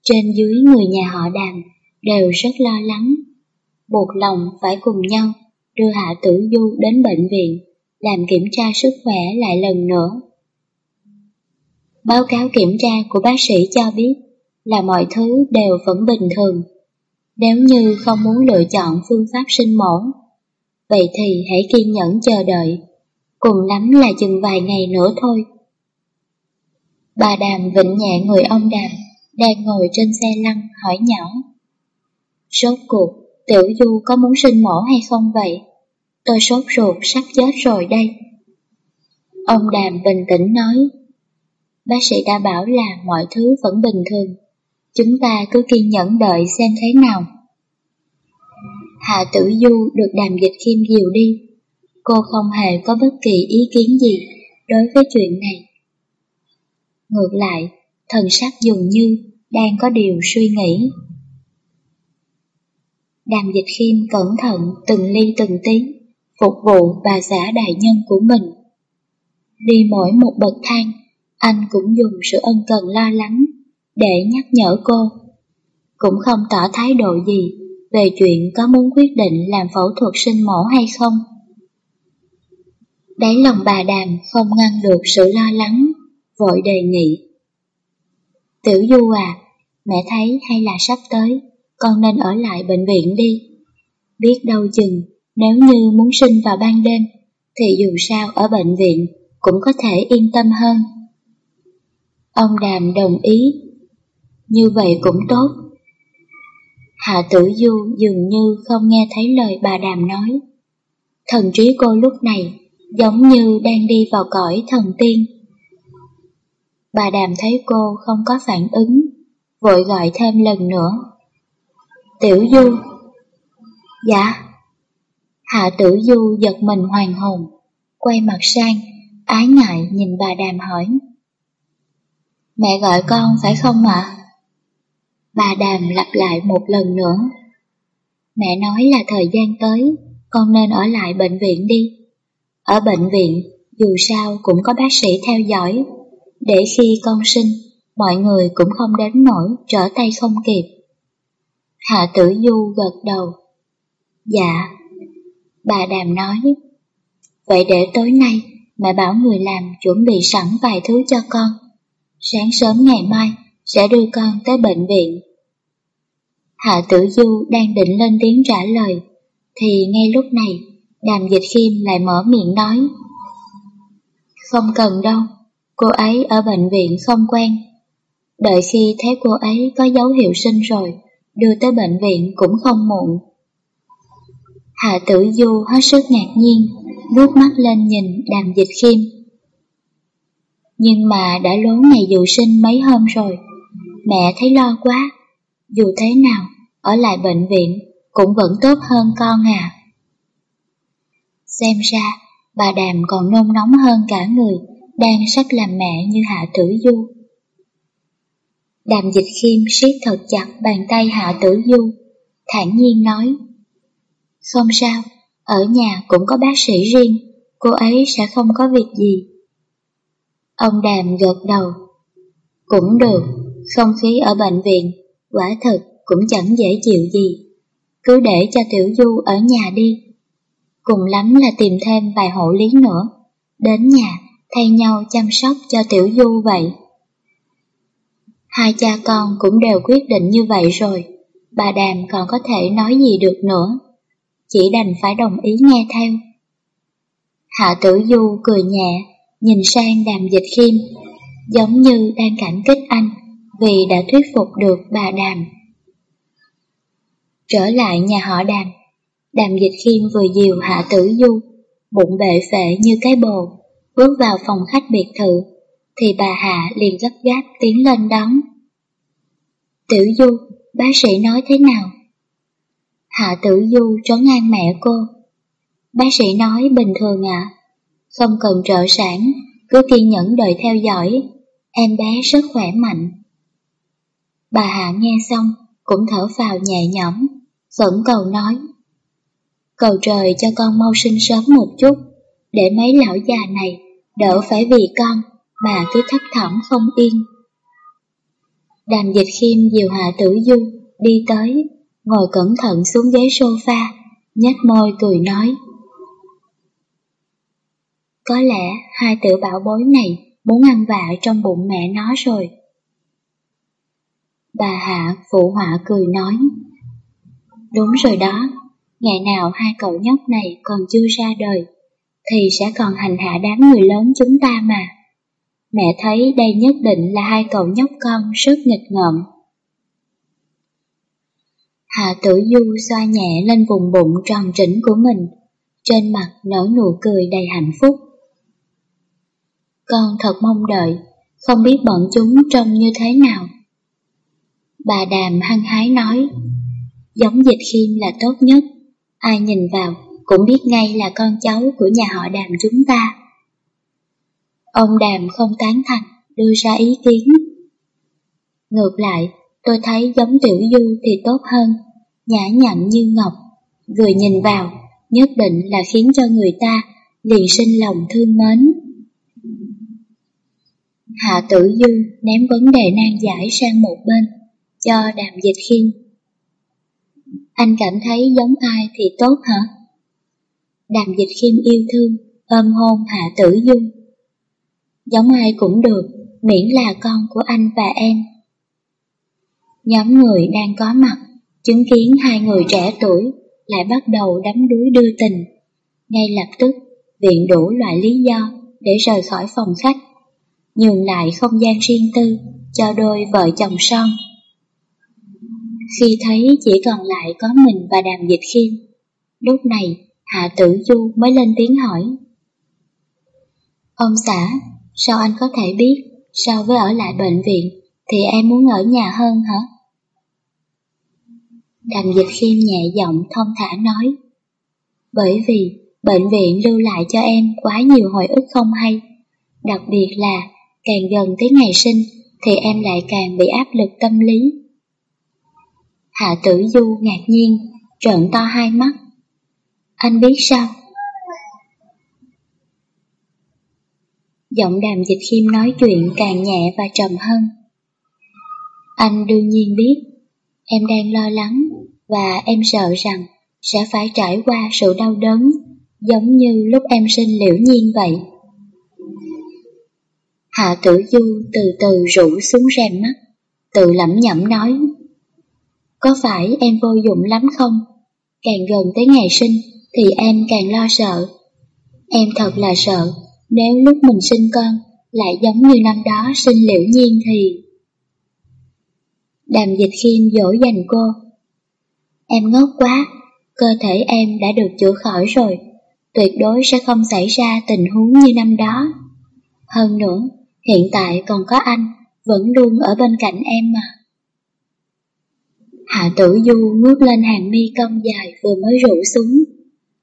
trên dưới người nhà họ đàm đều rất lo lắng, buộc lòng phải cùng nhau đưa Hạ Tử Du đến bệnh viện làm kiểm tra sức khỏe lại lần nữa. Báo cáo kiểm tra của bác sĩ cho biết là mọi thứ đều vẫn bình thường. Nếu như không muốn lựa chọn phương pháp sinh mổ, vậy thì hãy kiên nhẫn chờ đợi, cùng lắm là chừng vài ngày nữa thôi. Bà Đàm vịnh nhẹ người ông Đàm, đang ngồi trên xe lăn hỏi nhỏ. Rốt cuộc, Tiểu Du có muốn sinh mổ hay không vậy? Tôi sốt ruột sắp chết rồi đây. Ông Đàm bình tĩnh nói, bác sĩ đã bảo là mọi thứ vẫn bình thường, chúng ta cứ kiên nhẫn đợi xem thế nào. Hạ Tử Du được đàm dịch khiêm dìu đi, cô không hề có bất kỳ ý kiến gì đối với chuyện này. Ngược lại, thần sắc dường như đang có điều suy nghĩ. Đàm dịch khiêm cẩn thận từng ly từng tí, phục vụ bà xã đại nhân của mình. Đi mỗi một bậc thang, anh cũng dùng sự ân cần lo lắng để nhắc nhở cô. Cũng không tỏ thái độ gì về chuyện có muốn quyết định làm phẫu thuật sinh mổ hay không. Đáy lòng bà đàm không ngăn được sự lo lắng, vội đề nghị. Tiểu Du à, mẹ thấy hay là sắp tới, con nên ở lại bệnh viện đi. Biết đâu chừng, nếu như muốn sinh vào ban đêm, thì dù sao ở bệnh viện cũng có thể yên tâm hơn. Ông Đàm đồng ý, như vậy cũng tốt. Hạ Tử Du dường như không nghe thấy lời bà Đàm nói. Thần trí cô lúc này giống như đang đi vào cõi thần tiên. Bà Đàm thấy cô không có phản ứng, vội gọi thêm lần nữa. Tiểu Du Dạ Hạ Tử Du giật mình hoàng hồn, quay mặt sang, ái ngại nhìn bà Đàm hỏi. Mẹ gọi con phải không ạ? Bà Đàm lặp lại một lần nữa. Mẹ nói là thời gian tới, con nên ở lại bệnh viện đi. Ở bệnh viện, dù sao cũng có bác sĩ theo dõi, để khi con sinh, mọi người cũng không đến nỗi trở tay không kịp. Hạ tử du gật đầu. Dạ. Bà Đàm nói, vậy để tối nay mẹ bảo người làm chuẩn bị sẵn vài thứ cho con. Sáng sớm ngày mai sẽ đưa con tới bệnh viện. Hạ tử du đang định lên tiếng trả lời, thì ngay lúc này đàm dịch khiêm lại mở miệng nói. Không cần đâu, cô ấy ở bệnh viện không quen. Đợi khi thấy cô ấy có dấu hiệu sinh rồi, đưa tới bệnh viện cũng không muộn. Hạ tử du hết sức ngạc nhiên, vuốt mắt lên nhìn đàm dịch khiêm. Nhưng mà đã lố ngày dự sinh mấy hôm rồi, mẹ thấy lo quá. Dù thế nào, ở lại bệnh viện cũng vẫn tốt hơn con à. Xem ra, bà Đàm còn nôn nóng hơn cả người đang sắp làm mẹ như Hạ Tử Du. Đàm dịch khiêm siết thật chặt bàn tay Hạ Tử Du, thản nhiên nói. Không sao, ở nhà cũng có bác sĩ riêng, cô ấy sẽ không có việc gì. Ông Đàm gật đầu. Cũng được, không khí ở bệnh viện, quả thật cũng chẳng dễ chịu gì. Cứ để cho Tiểu Du ở nhà đi. Cùng lắm là tìm thêm vài hộ lý nữa, đến nhà thay nhau chăm sóc cho Tiểu Du vậy. Hai cha con cũng đều quyết định như vậy rồi, bà Đàm còn có thể nói gì được nữa, chỉ đành phải đồng ý nghe theo. Hạ Tử Du cười nhẹ, nhìn sang Đàm Dịch Khiêm, giống như đang cảm kích anh vì đã thuyết phục được bà Đàm. Trở lại nhà họ Đàm, Đàm Dịch Khiêm vừa dìu Hạ Tử Du, bụng bệ phệ như cái bồ, bước vào phòng khách biệt thự, thì bà Hạ liền gấp gáp tiến lên đón. Tử Du, bác sĩ nói thế nào? Hạ Tử Du trấn an mẹ cô. Bác sĩ nói bình thường ạ, không cần trợ sản, cứ kiên nhẫn đợi theo dõi, em bé rất khỏe mạnh. Bà Hạ nghe xong, cũng thở vào nhẹ nhõm, vẫn cầu nói. Cầu trời cho con mau sinh sớm một chút, để mấy lão già này đỡ phải vì con mà cứ thấp thỏm không yên. Đàm dịch khiêm dìu hạ tử du, đi tới, ngồi cẩn thận xuống ghế sofa, nhếch môi cười nói. Có lẽ hai tiểu bảo bối này muốn ăn vạ trong bụng mẹ nó rồi. Bà Hạ phụ họa cười nói. Đúng rồi đó, ngày nào hai cậu nhóc này còn chưa ra đời, thì sẽ còn hành hạ đám người lớn chúng ta mà. Mẹ thấy đây nhất định là hai cậu nhóc con rất nghịch ngợm. Hạ tử du xoa nhẹ lên vùng bụng tròn trĩnh của mình, trên mặt nở nụ cười đầy hạnh phúc. Con thật mong đợi, không biết bọn chúng trông như thế nào. Bà Đàm hăng hái nói, giống dịch khiêm là tốt nhất, ai nhìn vào cũng biết ngay là con cháu của nhà họ Đàm chúng ta. Ông Đàm không tán thành, đưa ra ý kiến. Ngược lại, tôi thấy giống Tiểu Du thì tốt hơn, nhã nhặn như ngọc, vừa nhìn vào, nhất định là khiến cho người ta liền sinh lòng thương mến. Hạ Tử Du ném vấn đề nan giải sang một bên, cho đàm dịch khiêm. Anh cảm thấy giống ai thì tốt hả? Đàm dịch khiêm yêu thương, ôm hôn Hạ Tử Du. Giống ai cũng được, miễn là con của anh và em. Nhóm người đang có mặt, chứng kiến hai người trẻ tuổi lại bắt đầu đắm đuối đưa tình. Ngay lập tức, viện đủ loại lý do để rời khỏi phòng khách, nhường lại không gian riêng tư cho đôi vợ chồng son. Khi thấy chỉ còn lại có mình và đàm dịch khiêm, lúc này Hạ Tử Du mới lên tiếng hỏi. Ông xã, sao anh có thể biết so với ở lại bệnh viện thì em muốn ở nhà hơn hả? Đàm dịch khiêm nhẹ giọng thông thả nói. Bởi vì bệnh viện lưu lại cho em quá nhiều hồi ức không hay, đặc biệt là càng gần tới ngày sinh thì em lại càng bị áp lực tâm lý. Hạ tử du ngạc nhiên, trợn to hai mắt. Anh biết sao? Giọng đàm dịch khiêm nói chuyện càng nhẹ và trầm hơn. Anh đương nhiên biết, em đang lo lắng và em sợ rằng sẽ phải trải qua sự đau đớn giống như lúc em sinh liễu nhiên vậy. Hạ tử du từ từ rủ xuống rèm mắt, tự lẩm nhẩm nói. Có phải em vô dụng lắm không? Càng gần tới ngày sinh thì em càng lo sợ. Em thật là sợ nếu lúc mình sinh con lại giống như năm đó sinh liễu nhiên thì... Đàm dịch khiêm dỗ dành cô. Em ngốc quá, cơ thể em đã được chữa khỏi rồi, tuyệt đối sẽ không xảy ra tình huống như năm đó. Hơn nữa, hiện tại còn có anh, vẫn luôn ở bên cạnh em mà. Hạ tử du ngước lên hàng mi cong dài vừa mới rủ xuống,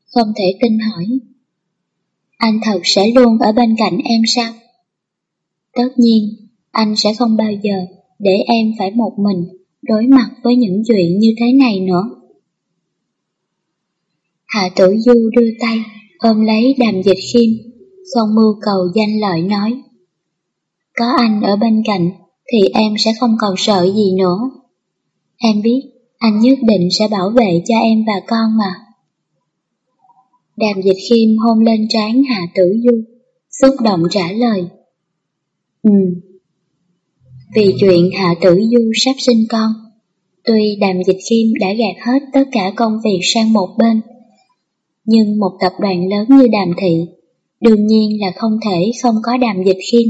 không thể tin hỏi. Anh thật sẽ luôn ở bên cạnh em sao? Tất nhiên, anh sẽ không bao giờ để em phải một mình đối mặt với những chuyện như thế này nữa. Hạ tử du đưa tay, ôm lấy đàm dịch khiêm, không mưu cầu danh lợi nói. Có anh ở bên cạnh thì em sẽ không còn sợ gì nữa. Em biết anh nhất định sẽ bảo vệ cho em và con mà. Đàm dịch khiêm hôn lên trán Hạ Tử Du, xúc động trả lời. Ừ. Vì chuyện Hạ Tử Du sắp sinh con, tuy Đàm Dịch kim đã gạt hết tất cả công việc sang một bên, nhưng một tập đoàn lớn như Đàm Thị đương nhiên là không thể không có Đàm Dịch kim.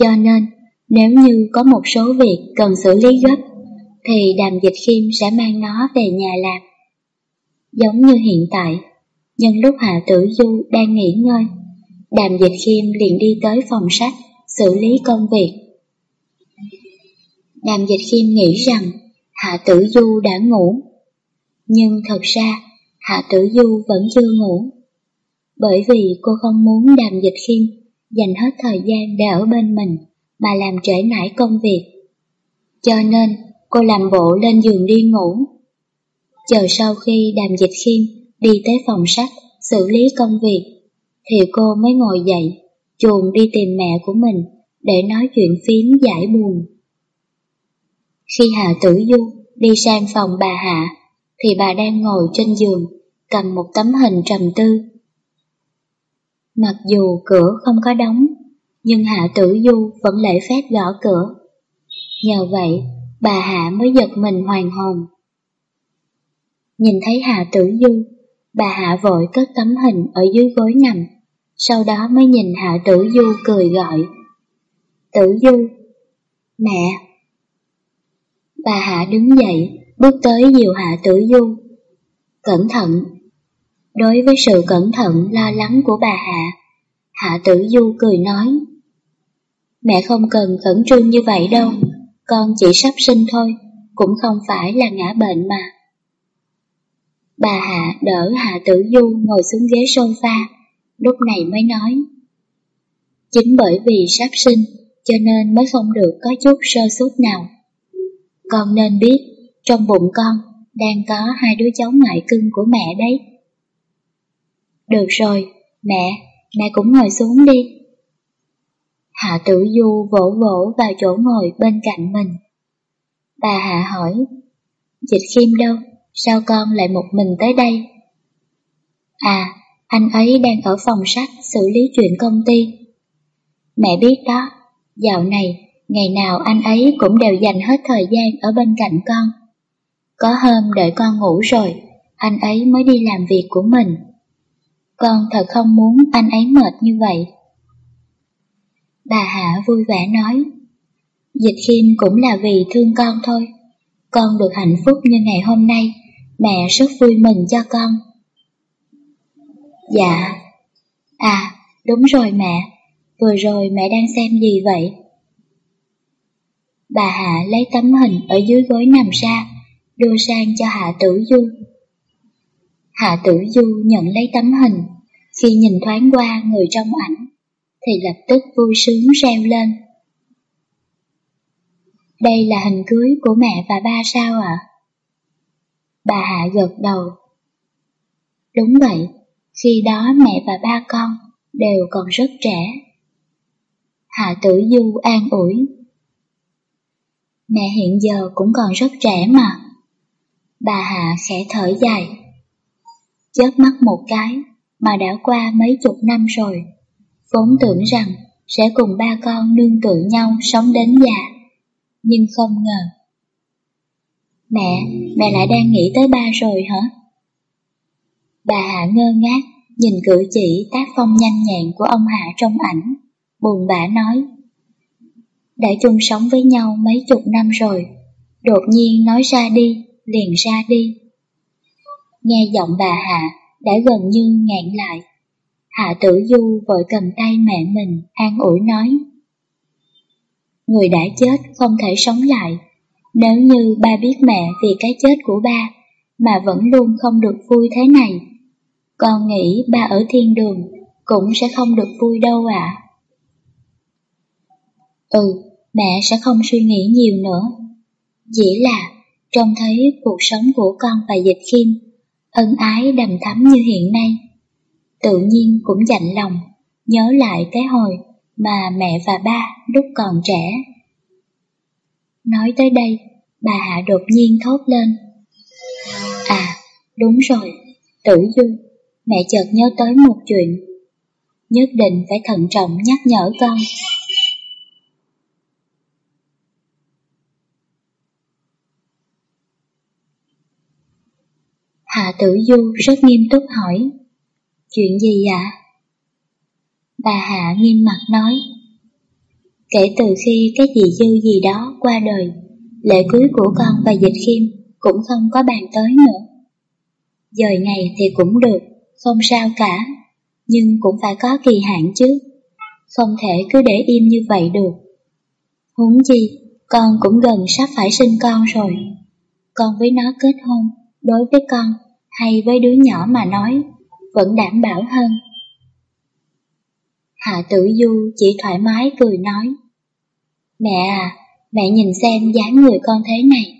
Cho nên, nếu như có một số việc cần xử lý gấp, thì Đàm Dịch kim sẽ mang nó về nhà làm. Giống như hiện tại, nhân lúc Hạ Tử Du đang nghỉ ngơi, Đàm Dịch Khiêm liền đi tới phòng sách, xử lý công việc. Đàm Dịch Khiêm nghĩ rằng Hạ Tử Du đã ngủ, nhưng thật ra Hạ Tử Du vẫn chưa ngủ. Bởi vì cô không muốn Đàm Dịch Khiêm dành hết thời gian để ở bên mình mà làm trễ nải công việc. Cho nên cô làm bộ lên giường đi ngủ. Chờ sau khi Đàm Dịch Khiêm đi tới phòng sách xử lý công việc, thì cô mới ngồi dậy, chuồn đi tìm mẹ của mình để nói chuyện phím giải buồn. Khi Hạ Tử Du đi sang phòng bà Hạ, thì bà đang ngồi trên giường, cầm một tấm hình trầm tư. Mặc dù cửa không có đóng, nhưng Hạ Tử Du vẫn lễ phép gõ cửa. Nhờ vậy, bà Hạ mới giật mình hoàn hồn. Nhìn thấy Hạ Tử Du, bà Hạ vội cất tấm hình ở dưới gối nằm, sau đó mới nhìn Hạ Tử Du cười gọi. Tử Du, mẹ! Bà Hạ đứng dậy, bước tới dìu Hạ Tử Du. Cẩn thận! Đối với sự cẩn thận lo lắng của bà Hạ, Hạ Tử Du cười nói. Mẹ không cần khẩn trương như vậy đâu, con chỉ sắp sinh thôi, cũng không phải là ngã bệnh mà. Bà Hạ đỡ Hạ Tử Du ngồi xuống ghế sofa, lúc này mới nói. Chính bởi vì sắp sinh, cho nên mới không được có chút sơ suất nào. Con nên biết, trong bụng con đang có hai đứa cháu ngoại cưng của mẹ đấy. Được rồi, mẹ, mẹ cũng ngồi xuống đi. Hạ tử du vỗ vỗ vào chỗ ngồi bên cạnh mình. Bà Hạ hỏi, Dịch Khiêm đâu, sao con lại một mình tới đây? À, anh ấy đang ở phòng sách xử lý chuyện công ty. Mẹ biết đó, dạo này, ngày nào anh ấy cũng đều dành hết thời gian ở bên cạnh con. Có hôm đợi con ngủ rồi, anh ấy mới đi làm việc của mình. Con thật không muốn anh ấy mệt như vậy. Bà Hạ vui vẻ nói, Dịch khiêm cũng là vì thương con thôi. Con được hạnh phúc như ngày hôm nay, mẹ rất vui mừng cho con. Dạ. À, đúng rồi mẹ, vừa rồi mẹ đang xem gì vậy? Bà Hạ lấy tấm hình ở dưới gối nằm ra, đưa sang cho Hạ Tử Du. Hạ Tử Du nhận lấy tấm hình, khi nhìn thoáng qua người trong ảnh, thì lập tức vui sướng reo lên. Đây là hình cưới của mẹ và ba sao ạ? Bà Hạ gật đầu. Đúng vậy, khi đó mẹ và ba con đều còn rất trẻ. Hạ Tử Du an ủi. Mẹ hiện giờ cũng còn rất trẻ mà. Bà Hạ khẽ thở dài. Chớp mắt một cái mà đã qua mấy chục năm rồi. Vốn tưởng rằng sẽ cùng ba con nương tựa nhau sống đến già. Nhưng không ngờ. Mẹ, mẹ lại đang nghĩ tới ba rồi hả? Bà Hạ ngơ ngác, nhìn cử chỉ tác phong nhanh nhẹn của ông Hạ trong ảnh, buồn bã nói. Đã chung sống với nhau mấy chục năm rồi, đột nhiên nói ra đi, liền ra đi. Nghe giọng bà Hạ đã gần như ngẹn lại. Hạ tử du vội cầm tay mẹ mình, an ủi nói. Người đã chết không thể sống lại, nếu như ba biết mẹ vì cái chết của ba mà vẫn luôn không được vui thế này, con nghĩ ba ở thiên đường cũng sẽ không được vui đâu ạ. Ừ, mẹ sẽ không suy nghĩ nhiều nữa. Chỉ là trông thấy cuộc sống của con và Dịch Khiêm ân ái đầm thắm như hiện nay. Tự nhiên cũng chạnh lòng, nhớ lại cái hồi mà mẹ và ba lúc còn trẻ. Nói tới đây, bà Hạ đột nhiên thốt lên. À, đúng rồi, tử du, mẹ chợt nhớ tới một chuyện. Nhất định phải thận trọng nhắc nhở con. Hạ tử du rất nghiêm túc hỏi. Chuyện gì ạ? Bà Hạ nghiêm mặt nói. Kể từ khi cái gì dư gì đó qua đời, lễ cưới của con và dịch khiêm cũng không có bàn tới nữa. Dời ngày thì cũng được, không sao cả, nhưng cũng phải có kỳ hạn chứ. Không thể cứ để im như vậy được. Huống chi, con cũng gần sắp phải sinh con rồi. Con với nó kết hôn, đối với con hay với đứa nhỏ mà nói, vẫn đảm bảo hơn. Hạ tử du chỉ thoải mái cười nói. Mẹ à, mẹ nhìn xem dáng người con thế này.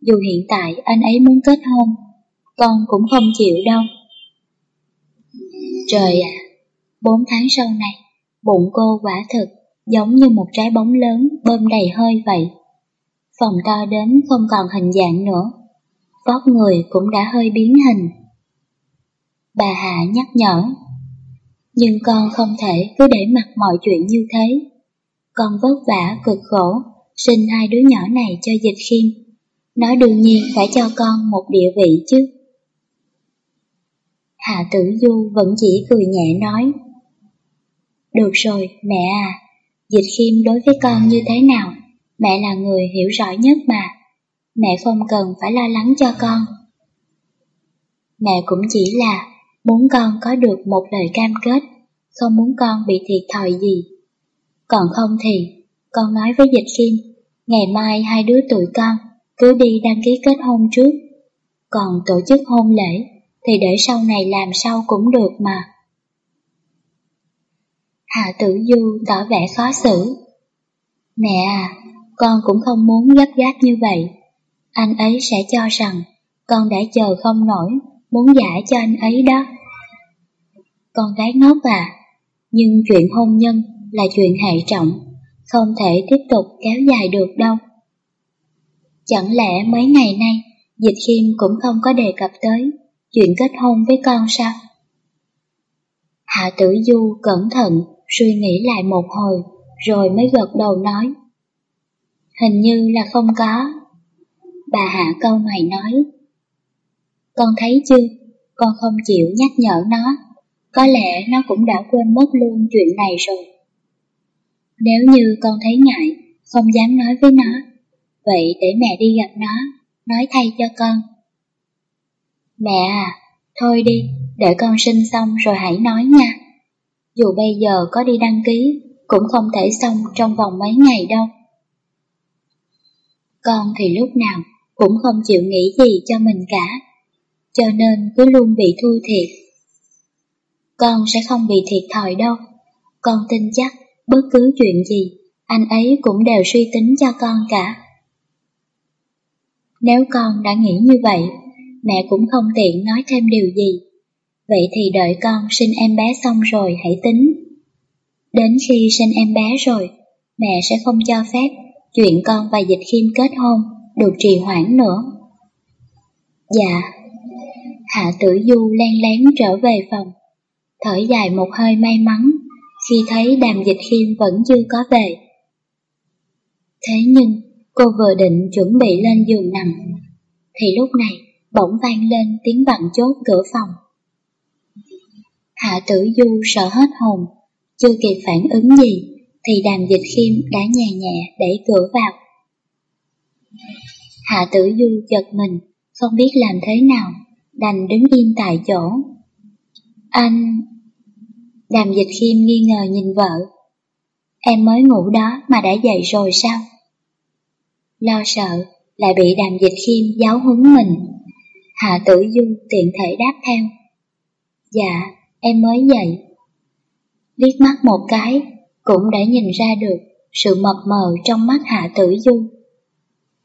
Dù hiện tại anh ấy muốn kết hôn, con cũng không chịu đâu. Trời ạ, bốn tháng sau này, bụng cô quả thực giống như một trái bóng lớn bơm đầy hơi vậy. Phòng to đến không còn hình dạng nữa, vóc người cũng đã hơi biến hình. Bà Hạ nhắc nhở, nhưng con không thể cứ để mặc mọi chuyện như thế. Con vất vả cực khổ, sinh hai đứa nhỏ này cho dịch khiêm. Nó đương nhiên phải cho con một địa vị chứ. Hạ tử du vẫn chỉ cười nhẹ nói, Được rồi, mẹ à, dịch khiêm đối với con như thế nào, mẹ là người hiểu rõ nhất mà mẹ không cần phải lo lắng cho con. Mẹ cũng chỉ là muốn con có được một lời cam kết, không muốn con bị thiệt thòi gì. Còn không thì, con nói với Dịch kim, ngày mai hai đứa tụi con cứ đi đăng ký kết hôn trước. Còn tổ chức hôn lễ thì để sau này làm sau cũng được mà. Hạ tử du tỏ vẻ khó xử. Mẹ à, con cũng không muốn gấp gáp như vậy anh ấy sẽ cho rằng con đã chờ không nổi, muốn gả cho anh ấy đó. Con gái ngốc à, nhưng chuyện hôn nhân là chuyện hệ trọng, không thể tiếp tục kéo dài được đâu. Chẳng lẽ mấy ngày nay Dịch Khiêm cũng không có đề cập tới chuyện kết hôn với con sao? Hạ tử du cẩn thận suy nghĩ lại một hồi rồi mới gật đầu nói. Hình như là không có. Bà hạ câu mày nói. Con thấy chưa, con không chịu nhắc nhở nó. Có lẽ nó cũng đã quên mất luôn chuyện này rồi. Nếu như con thấy ngại, không dám nói với nó. Vậy để mẹ đi gặp nó, nói thay cho con. Mẹ à, thôi đi, để con sinh xong rồi hãy nói nha. Dù bây giờ có đi đăng ký, cũng không thể xong trong vòng mấy ngày đâu. Con thì lúc nào cũng không chịu nghĩ gì cho mình cả, cho nên cứ luôn bị thua thiệt. Con sẽ không bị thiệt thòi đâu, con tin chắc bất cứ chuyện gì, anh ấy cũng đều suy tính cho con cả. Nếu con đã nghĩ như vậy, mẹ cũng không tiện nói thêm điều gì. Vậy thì đợi con sinh em bé xong rồi hãy tính. Đến khi sinh em bé rồi, mẹ sẽ không cho phép chuyện con và Dịch Khiêm kết hôn được trì hoãn nữa. Dạ. Hạ tử du len lén trở về phòng, thở dài một hơi may mắn khi thấy đàm dịch khiêm vẫn chưa có về. Thế nhưng, cô vừa định chuẩn bị lên giường nằm, thì lúc này bỗng vang lên tiếng vặn chốt cửa phòng. Hạ tử du sợ hết hồn, chưa kịp phản ứng gì, thì đàm dịch khiêm đã nhẹ nhẹ đẩy cửa vào. Hạ tử du giật mình, không biết làm thế nào, đành đứng im tại chỗ. Anh... Đàm dịch khiêm nghi ngờ nhìn vợ. Em mới ngủ đó mà đã dậy rồi sao? Lo sợ, lại bị đàm dịch khiêm giáo huấn mình. Hạ tử du tiện thể đáp theo. Dạ, em mới dậy. Liếc mắt một cái, cũng đã nhìn ra được sự mập mờ trong mắt hạ tử du.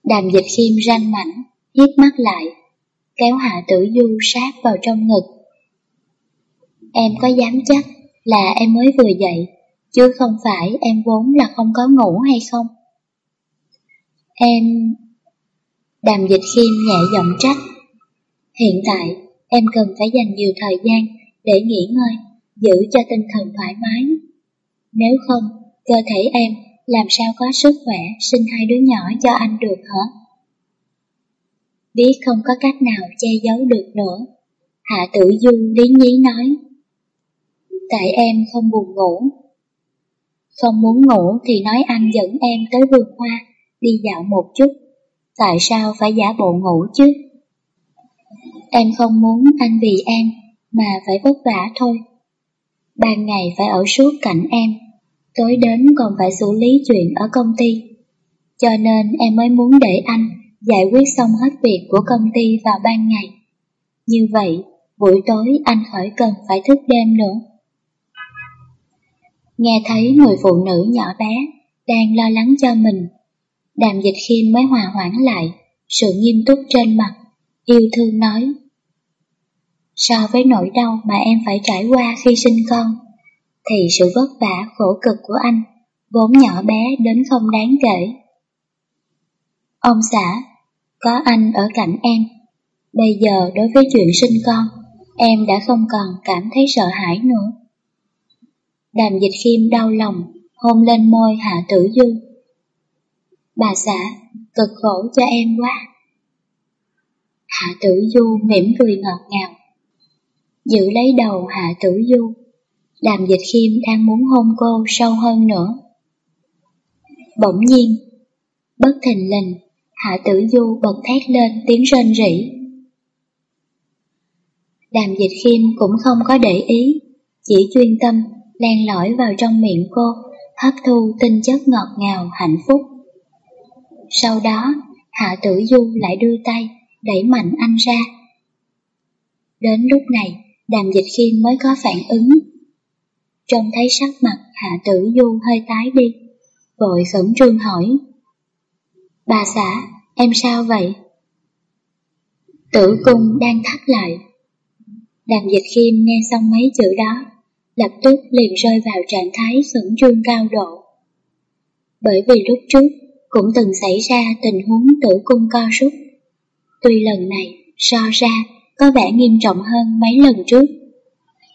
Đàm dịch khiêm ranh mảnh, hiếp mắt lại, kéo hạ tử du sát vào trong ngực. Em có dám chắc là em mới vừa dậy, chứ không phải em vốn là không có ngủ hay không. Em... Đàm dịch khiêm nhẹ giọng trách. Hiện tại, em cần phải dành nhiều thời gian để nghỉ ngơi, giữ cho tinh thần thoải mái. Nếu không, cơ thể em làm sao có sức khỏe sinh hai đứa nhỏ cho anh được hả? Biết không có cách nào che giấu được nữa, Hạ tử du lý nhí nói. Tại em không buồn ngủ. Không muốn ngủ thì nói anh dẫn em tới vườn hoa, đi dạo một chút. Tại sao phải giả bộ ngủ chứ? Em không muốn anh vì em mà phải vất vả thôi. Ban ngày phải ở suốt cạnh em, tối đến còn phải xử lý chuyện ở công ty. Cho nên em mới muốn để anh giải quyết xong hết việc của công ty vào ban ngày. Như vậy, buổi tối anh khỏi cần phải thức đêm nữa. Nghe thấy người phụ nữ nhỏ bé đang lo lắng cho mình, đàm dịch khiêm mới hòa hoãn lại sự nghiêm túc trên mặt, yêu thương nói. So với nỗi đau mà em phải trải qua khi sinh con, thì sự vất vả khổ cực của anh vốn nhỏ bé đến không đáng kể. Ông xã, có anh ở cạnh em, bây giờ đối với chuyện sinh con, em đã không còn cảm thấy sợ hãi nữa. Đàm dịch khiêm đau lòng, hôn lên môi Hạ Tử Du. Bà xã, cực khổ cho em quá. Hạ Tử Du mỉm cười ngọt ngào, giữ lấy đầu Hạ Tử Du. Đàm dịch khiêm đang muốn hôn cô sâu hơn nữa. Bỗng nhiên, bất thình lình, Hạ Tử Du bật thét lên tiếng rên rỉ. Đàm dịch khiêm cũng không có để ý, chỉ chuyên tâm len lỏi vào trong miệng cô, hấp thu tinh chất ngọt ngào hạnh phúc. Sau đó, Hạ Tử Du lại đưa tay, đẩy mạnh anh ra. Đến lúc này, đàm dịch khiêm mới có phản ứng. Trông thấy sắc mặt Hạ Tử Du hơi tái đi, vội khẩn trương hỏi. Bà xã, em sao vậy? Tử cung đang thắt lại. Đàm dịch khiêm nghe xong mấy chữ đó, lập tức liền rơi vào trạng thái khẩn trương cao độ. Bởi vì lúc trước cũng từng xảy ra tình huống tử cung co rút. Tuy lần này so ra có vẻ nghiêm trọng hơn mấy lần trước,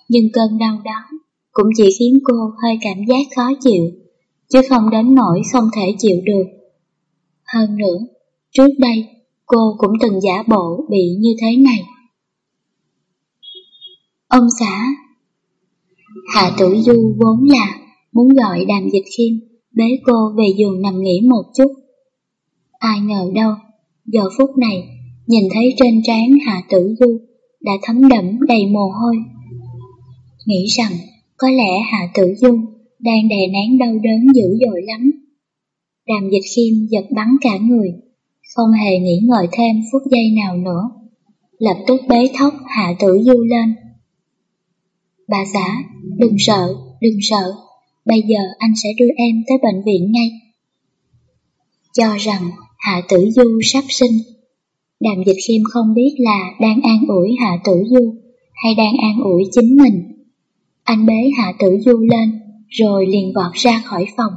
nhưng cơn đau đó cũng chỉ khiến cô hơi cảm giác khó chịu, chứ không đến nỗi không thể chịu được. Hơn nữa, trước đây cô cũng từng giả bộ bị như thế này. Ông xã Hạ Tử Du vốn là muốn gọi đàm dịch khiêm bế cô về giường nằm nghỉ một chút. Ai ngờ đâu, giờ phút này nhìn thấy trên trán Hạ Tử Du đã thấm đẫm đầy mồ hôi. Nghĩ rằng có lẽ Hạ Tử Du đang đè nén đau đớn dữ dội lắm. Đàm dịch khiêm giật bắn cả người, không hề nghĩ ngợi thêm phút giây nào nữa. Lập tức bế thóc Hạ Tử Du lên. Bà xã, đừng sợ, đừng sợ, bây giờ anh sẽ đưa em tới bệnh viện ngay. Cho rằng Hạ Tử Du sắp sinh, Đàm Dịch Khiêm không biết là đang an ủi Hạ Tử Du hay đang an ủi chính mình. Anh bế Hạ Tử Du lên, rồi liền vọt ra khỏi phòng.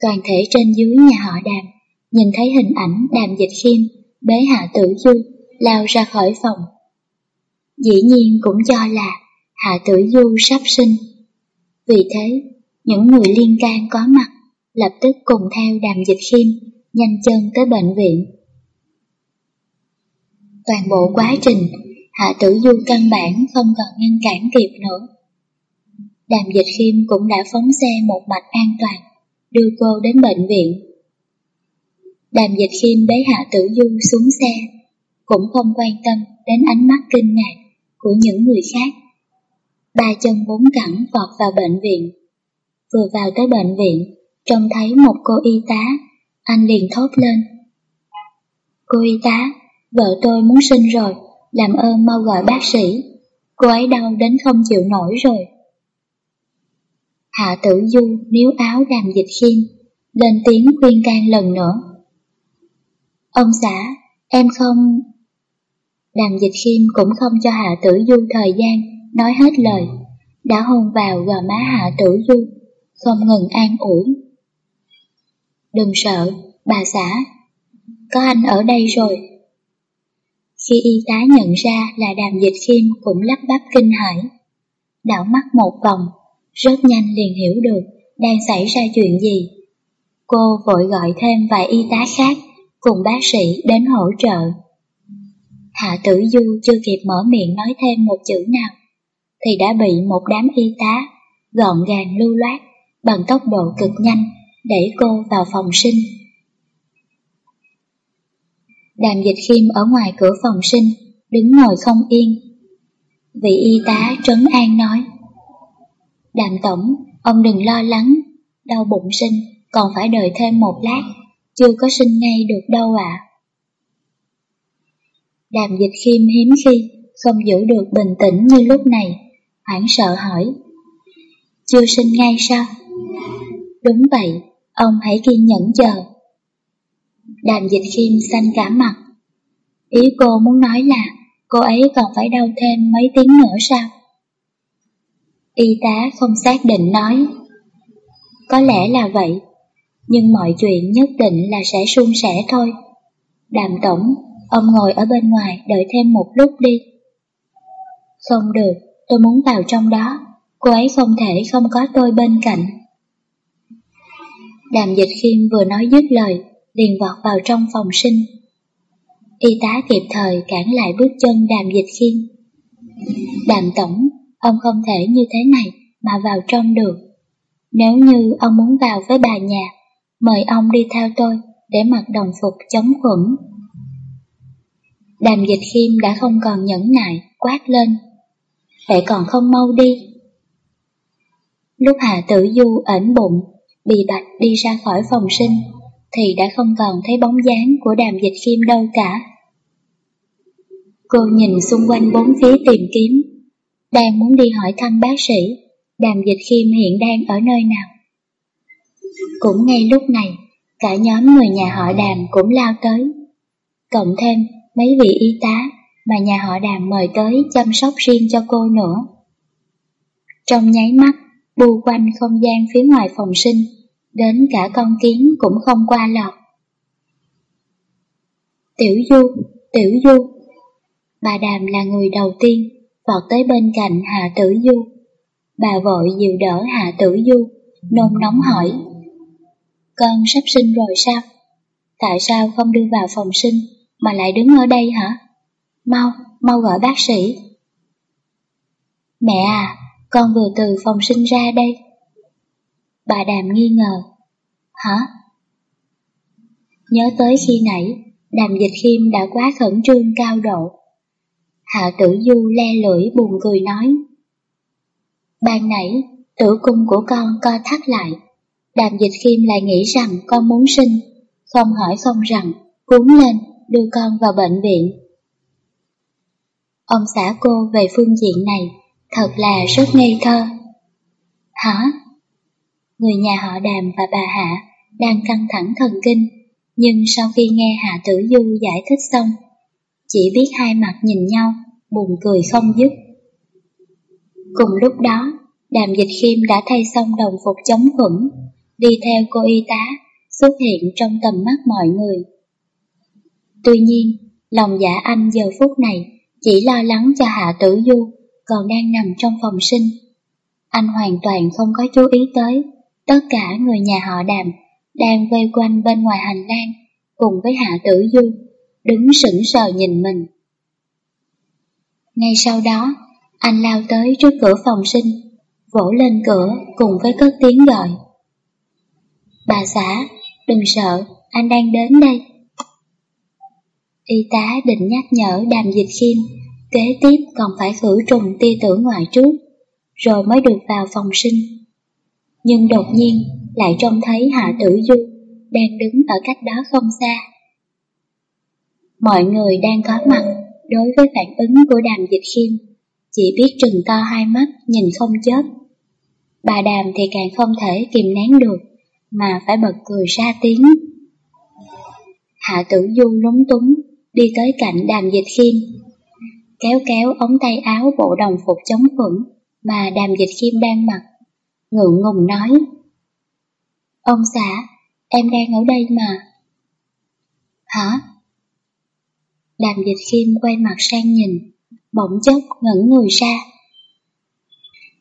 Toàn thể trên dưới nhà họ Đàm nhìn thấy hình ảnh Đàm Dịch Khiêm bế Hạ Tử Du lao ra khỏi phòng. Dĩ nhiên cũng cho là Hạ Tử Du sắp sinh. Vì thế, những người liên can có mặt lập tức cùng theo Đàm Dịch Khiêm nhanh chân tới bệnh viện. Toàn bộ quá trình, Hạ Tử Du căn bản không còn ngăn cản kịp nữa. Đàm Dịch Khiêm cũng đã phóng xe một mạch an toàn, đưa cô đến bệnh viện. Đàm Dịch Khiêm bế Hạ Tử Du xuống xe, cũng không quan tâm đến ánh mắt kinh ngạc của những người khác. Ba chân bốn cẳng vọt vào bệnh viện. Vừa vào tới bệnh viện, trông thấy một cô y tá, anh liền thốt lên. Cô y tá, vợ tôi muốn sinh rồi, làm ơn mau gọi bác sĩ. Cô ấy đau đến không chịu nổi rồi. Hạ tử du níu áo đàm dịch khiêm, lên tiếng khuyên can lần nữa. Ông xã, em không... Đàm dịch khiêm cũng không cho Hạ tử du thời gian nói hết lời, đã hôn vào gò má Hạ tử du, không ngừng an ủi. Đừng sợ, bà xã, có anh ở đây rồi. Khi y tá nhận ra là đàm dịch khiêm cũng lắp bắp kinh hãi, đảo mắt một vòng, rất nhanh liền hiểu được đang xảy ra chuyện gì. Cô vội gọi thêm vài y tá khác cùng bác sĩ đến hỗ trợ. Hạ tử du chưa kịp mở miệng nói thêm một chữ nào, thì đã bị một đám y tá gọn gàng lưu loát bằng tốc độ cực nhanh đẩy cô vào phòng sinh. Đàm dịch khiêm ở ngoài cửa phòng sinh, đứng ngồi không yên. Vị y tá trấn an nói, Đàm tổng, ông đừng lo lắng, đau bụng sinh, còn phải đợi thêm một lát, chưa có sinh ngay được đâu ạ. Đàm dịch khiêm hiếm khi, không giữ được bình tĩnh như lúc này, hoảng sợ hỏi. Chưa sinh ngay sao? Đúng vậy, ông hãy kiên nhẫn chờ. Đàm dịch khiêm xanh cả mặt. Ý cô muốn nói là cô ấy còn phải đau thêm mấy tiếng nữa sao? Y tá không xác định nói. Có lẽ là vậy, nhưng mọi chuyện nhất định là sẽ suôn sẻ thôi. Đàm tổng, ông ngồi ở bên ngoài đợi thêm một lúc đi. Không được, tôi muốn vào trong đó, cô ấy không thể không có tôi bên cạnh. Đàm dịch khiêm vừa nói dứt lời, liền vọt vào trong phòng sinh. Y tá kịp thời cản lại bước chân đàm dịch khiêm. Đàm tổng, ông không thể như thế này mà vào trong được. Nếu như ông muốn vào với bà nhà, mời ông đi theo tôi để mặc đồng phục chống khuẩn. Đàm dịch khiêm đã không còn nhẫn nại, quát lên. Vậy còn không mau đi. Lúc Hạ Tử Du ẩn bụng, bị bạch đi ra khỏi phòng sinh, thì đã không còn thấy bóng dáng của đàm dịch Kim đâu cả. Cô nhìn xung quanh bốn phía tìm kiếm, đang muốn đi hỏi thăm bác sĩ, đàm dịch khiêm hiện đang ở nơi nào. Cũng ngay lúc này, cả nhóm người nhà họ đàm cũng lao tới. Cộng thêm mấy vị y tá mà nhà họ đàm mời tới chăm sóc riêng cho cô nữa. Trong nháy mắt, bu quanh không gian phía ngoài phòng sinh, đến cả con kiến cũng không qua lọt. Tiểu Du, Tiểu Du Bà Đàm là người đầu tiên vọt tới bên cạnh Hạ Tử Du. Bà vội dìu đỡ Hạ Tử Du, nôn nóng hỏi. Con sắp sinh rồi sao? Tại sao không đưa vào phòng sinh mà lại đứng ở đây hả? Mau, mau gọi bác sĩ. Mẹ à, con vừa từ phòng sinh ra đây. Bà Đàm nghi ngờ. Hả? Nhớ tới khi nãy, Đàm Dịch Khiêm đã quá khẩn trương cao độ. Hạ Tử Du le lưỡi buồn cười nói. Ban nãy, tử cung của con co thắt lại. Đàm Dịch Khiêm lại nghĩ rằng con muốn sinh, không hỏi không rằng, cuốn lên, đưa con vào bệnh viện. Ông xã cô về phương diện này thật là rất ngây thơ. Hả? Người nhà họ Đàm và bà Hạ đang căng thẳng thần kinh, nhưng sau khi nghe Hạ Tử Du giải thích xong, chỉ biết hai mặt nhìn nhau, buồn cười không dứt. Cùng lúc đó, Đàm Dịch Khiêm đã thay xong đồng phục chống khuẩn, đi theo cô y tá, xuất hiện trong tầm mắt mọi người. Tuy nhiên, lòng dạ anh giờ phút này chỉ lo lắng cho Hạ Tử Du còn đang nằm trong phòng sinh. Anh hoàn toàn không có chú ý tới tất cả người nhà họ đàm đang vây quanh bên ngoài hành lang cùng với Hạ Tử Du, đứng sững sờ nhìn mình. Ngay sau đó, anh lao tới trước cửa phòng sinh, vỗ lên cửa cùng với cất tiếng gọi. Bà xã, đừng sợ, anh đang đến đây. Y tá định nhắc nhở đàm dịch khiêm, kế tiếp còn phải khử trùng tia tử ngoại trước, rồi mới được vào phòng sinh. Nhưng đột nhiên lại trông thấy Hạ Tử Du đang đứng ở cách đó không xa. Mọi người đang có mặt đối với phản ứng của đàm dịch khiêm, chỉ biết trừng to hai mắt nhìn không chớp. Bà đàm thì càng không thể kìm nén được, mà phải bật cười ra tiếng. Hạ tử du lúng túng, đi tới cạnh đàm dịch khiêm. Kéo kéo ống tay áo bộ đồng phục chống khuẩn mà đàm dịch khiêm đang mặc. Ngượng ngùng nói, Ông xã, em đang ở đây mà. Hả? Đàm dịch khiêm quay mặt sang nhìn, bỗng chốc ngẩn người ra.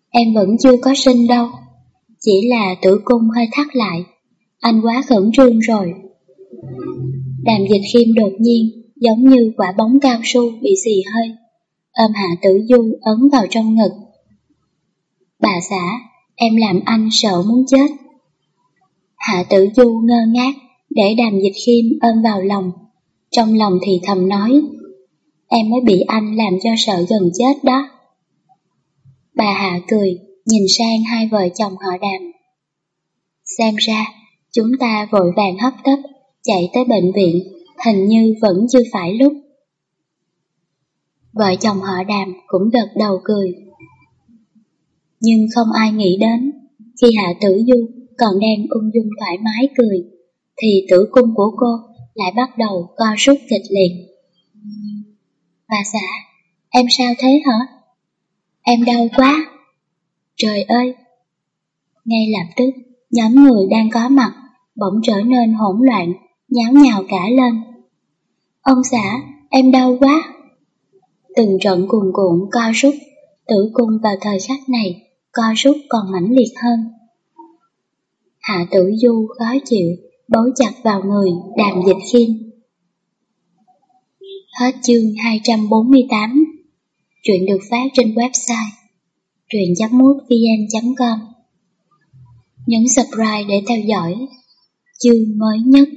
Em vẫn chưa có sinh đâu, chỉ là tử cung hơi thắt lại, anh quá khẩn trương rồi. Đàm dịch khiêm đột nhiên, giống như quả bóng cao su bị xì hơi, ôm hạ tử du ấn vào trong ngực. Bà xã, em làm anh sợ muốn chết. Hạ tử du ngơ ngác, để đàm dịch khiêm ôm vào lòng. Trong lòng thì thầm nói, em mới bị anh làm cho sợ gần chết đó. Bà Hạ cười, nhìn sang hai vợ chồng họ đàm. Xem ra, chúng ta vội vàng hấp tấp, chạy tới bệnh viện, hình như vẫn chưa phải lúc. Vợ chồng họ đàm cũng gật đầu cười. Nhưng không ai nghĩ đến, khi Hạ Tử Du còn đang ung dung thoải mái cười, thì tử cung của cô lại bắt đầu co rút kịch liệt. Bà xã, em sao thế hả? Em đau quá. Trời ơi! Ngay lập tức, nhóm người đang có mặt bỗng trở nên hỗn loạn, nháo nhào cả lên. Ông xã, em đau quá. Từng trận cuồn cuộn co rút, tử cung vào thời khắc này co rút còn mãnh liệt hơn. Hạ tử du khó chịu, bấu chặt vào người đàm dịch khiên. Hết chương 248 Chuyện được phát trên website truyện.mútvn.com Nhấn subscribe để theo dõi chương mới nhất.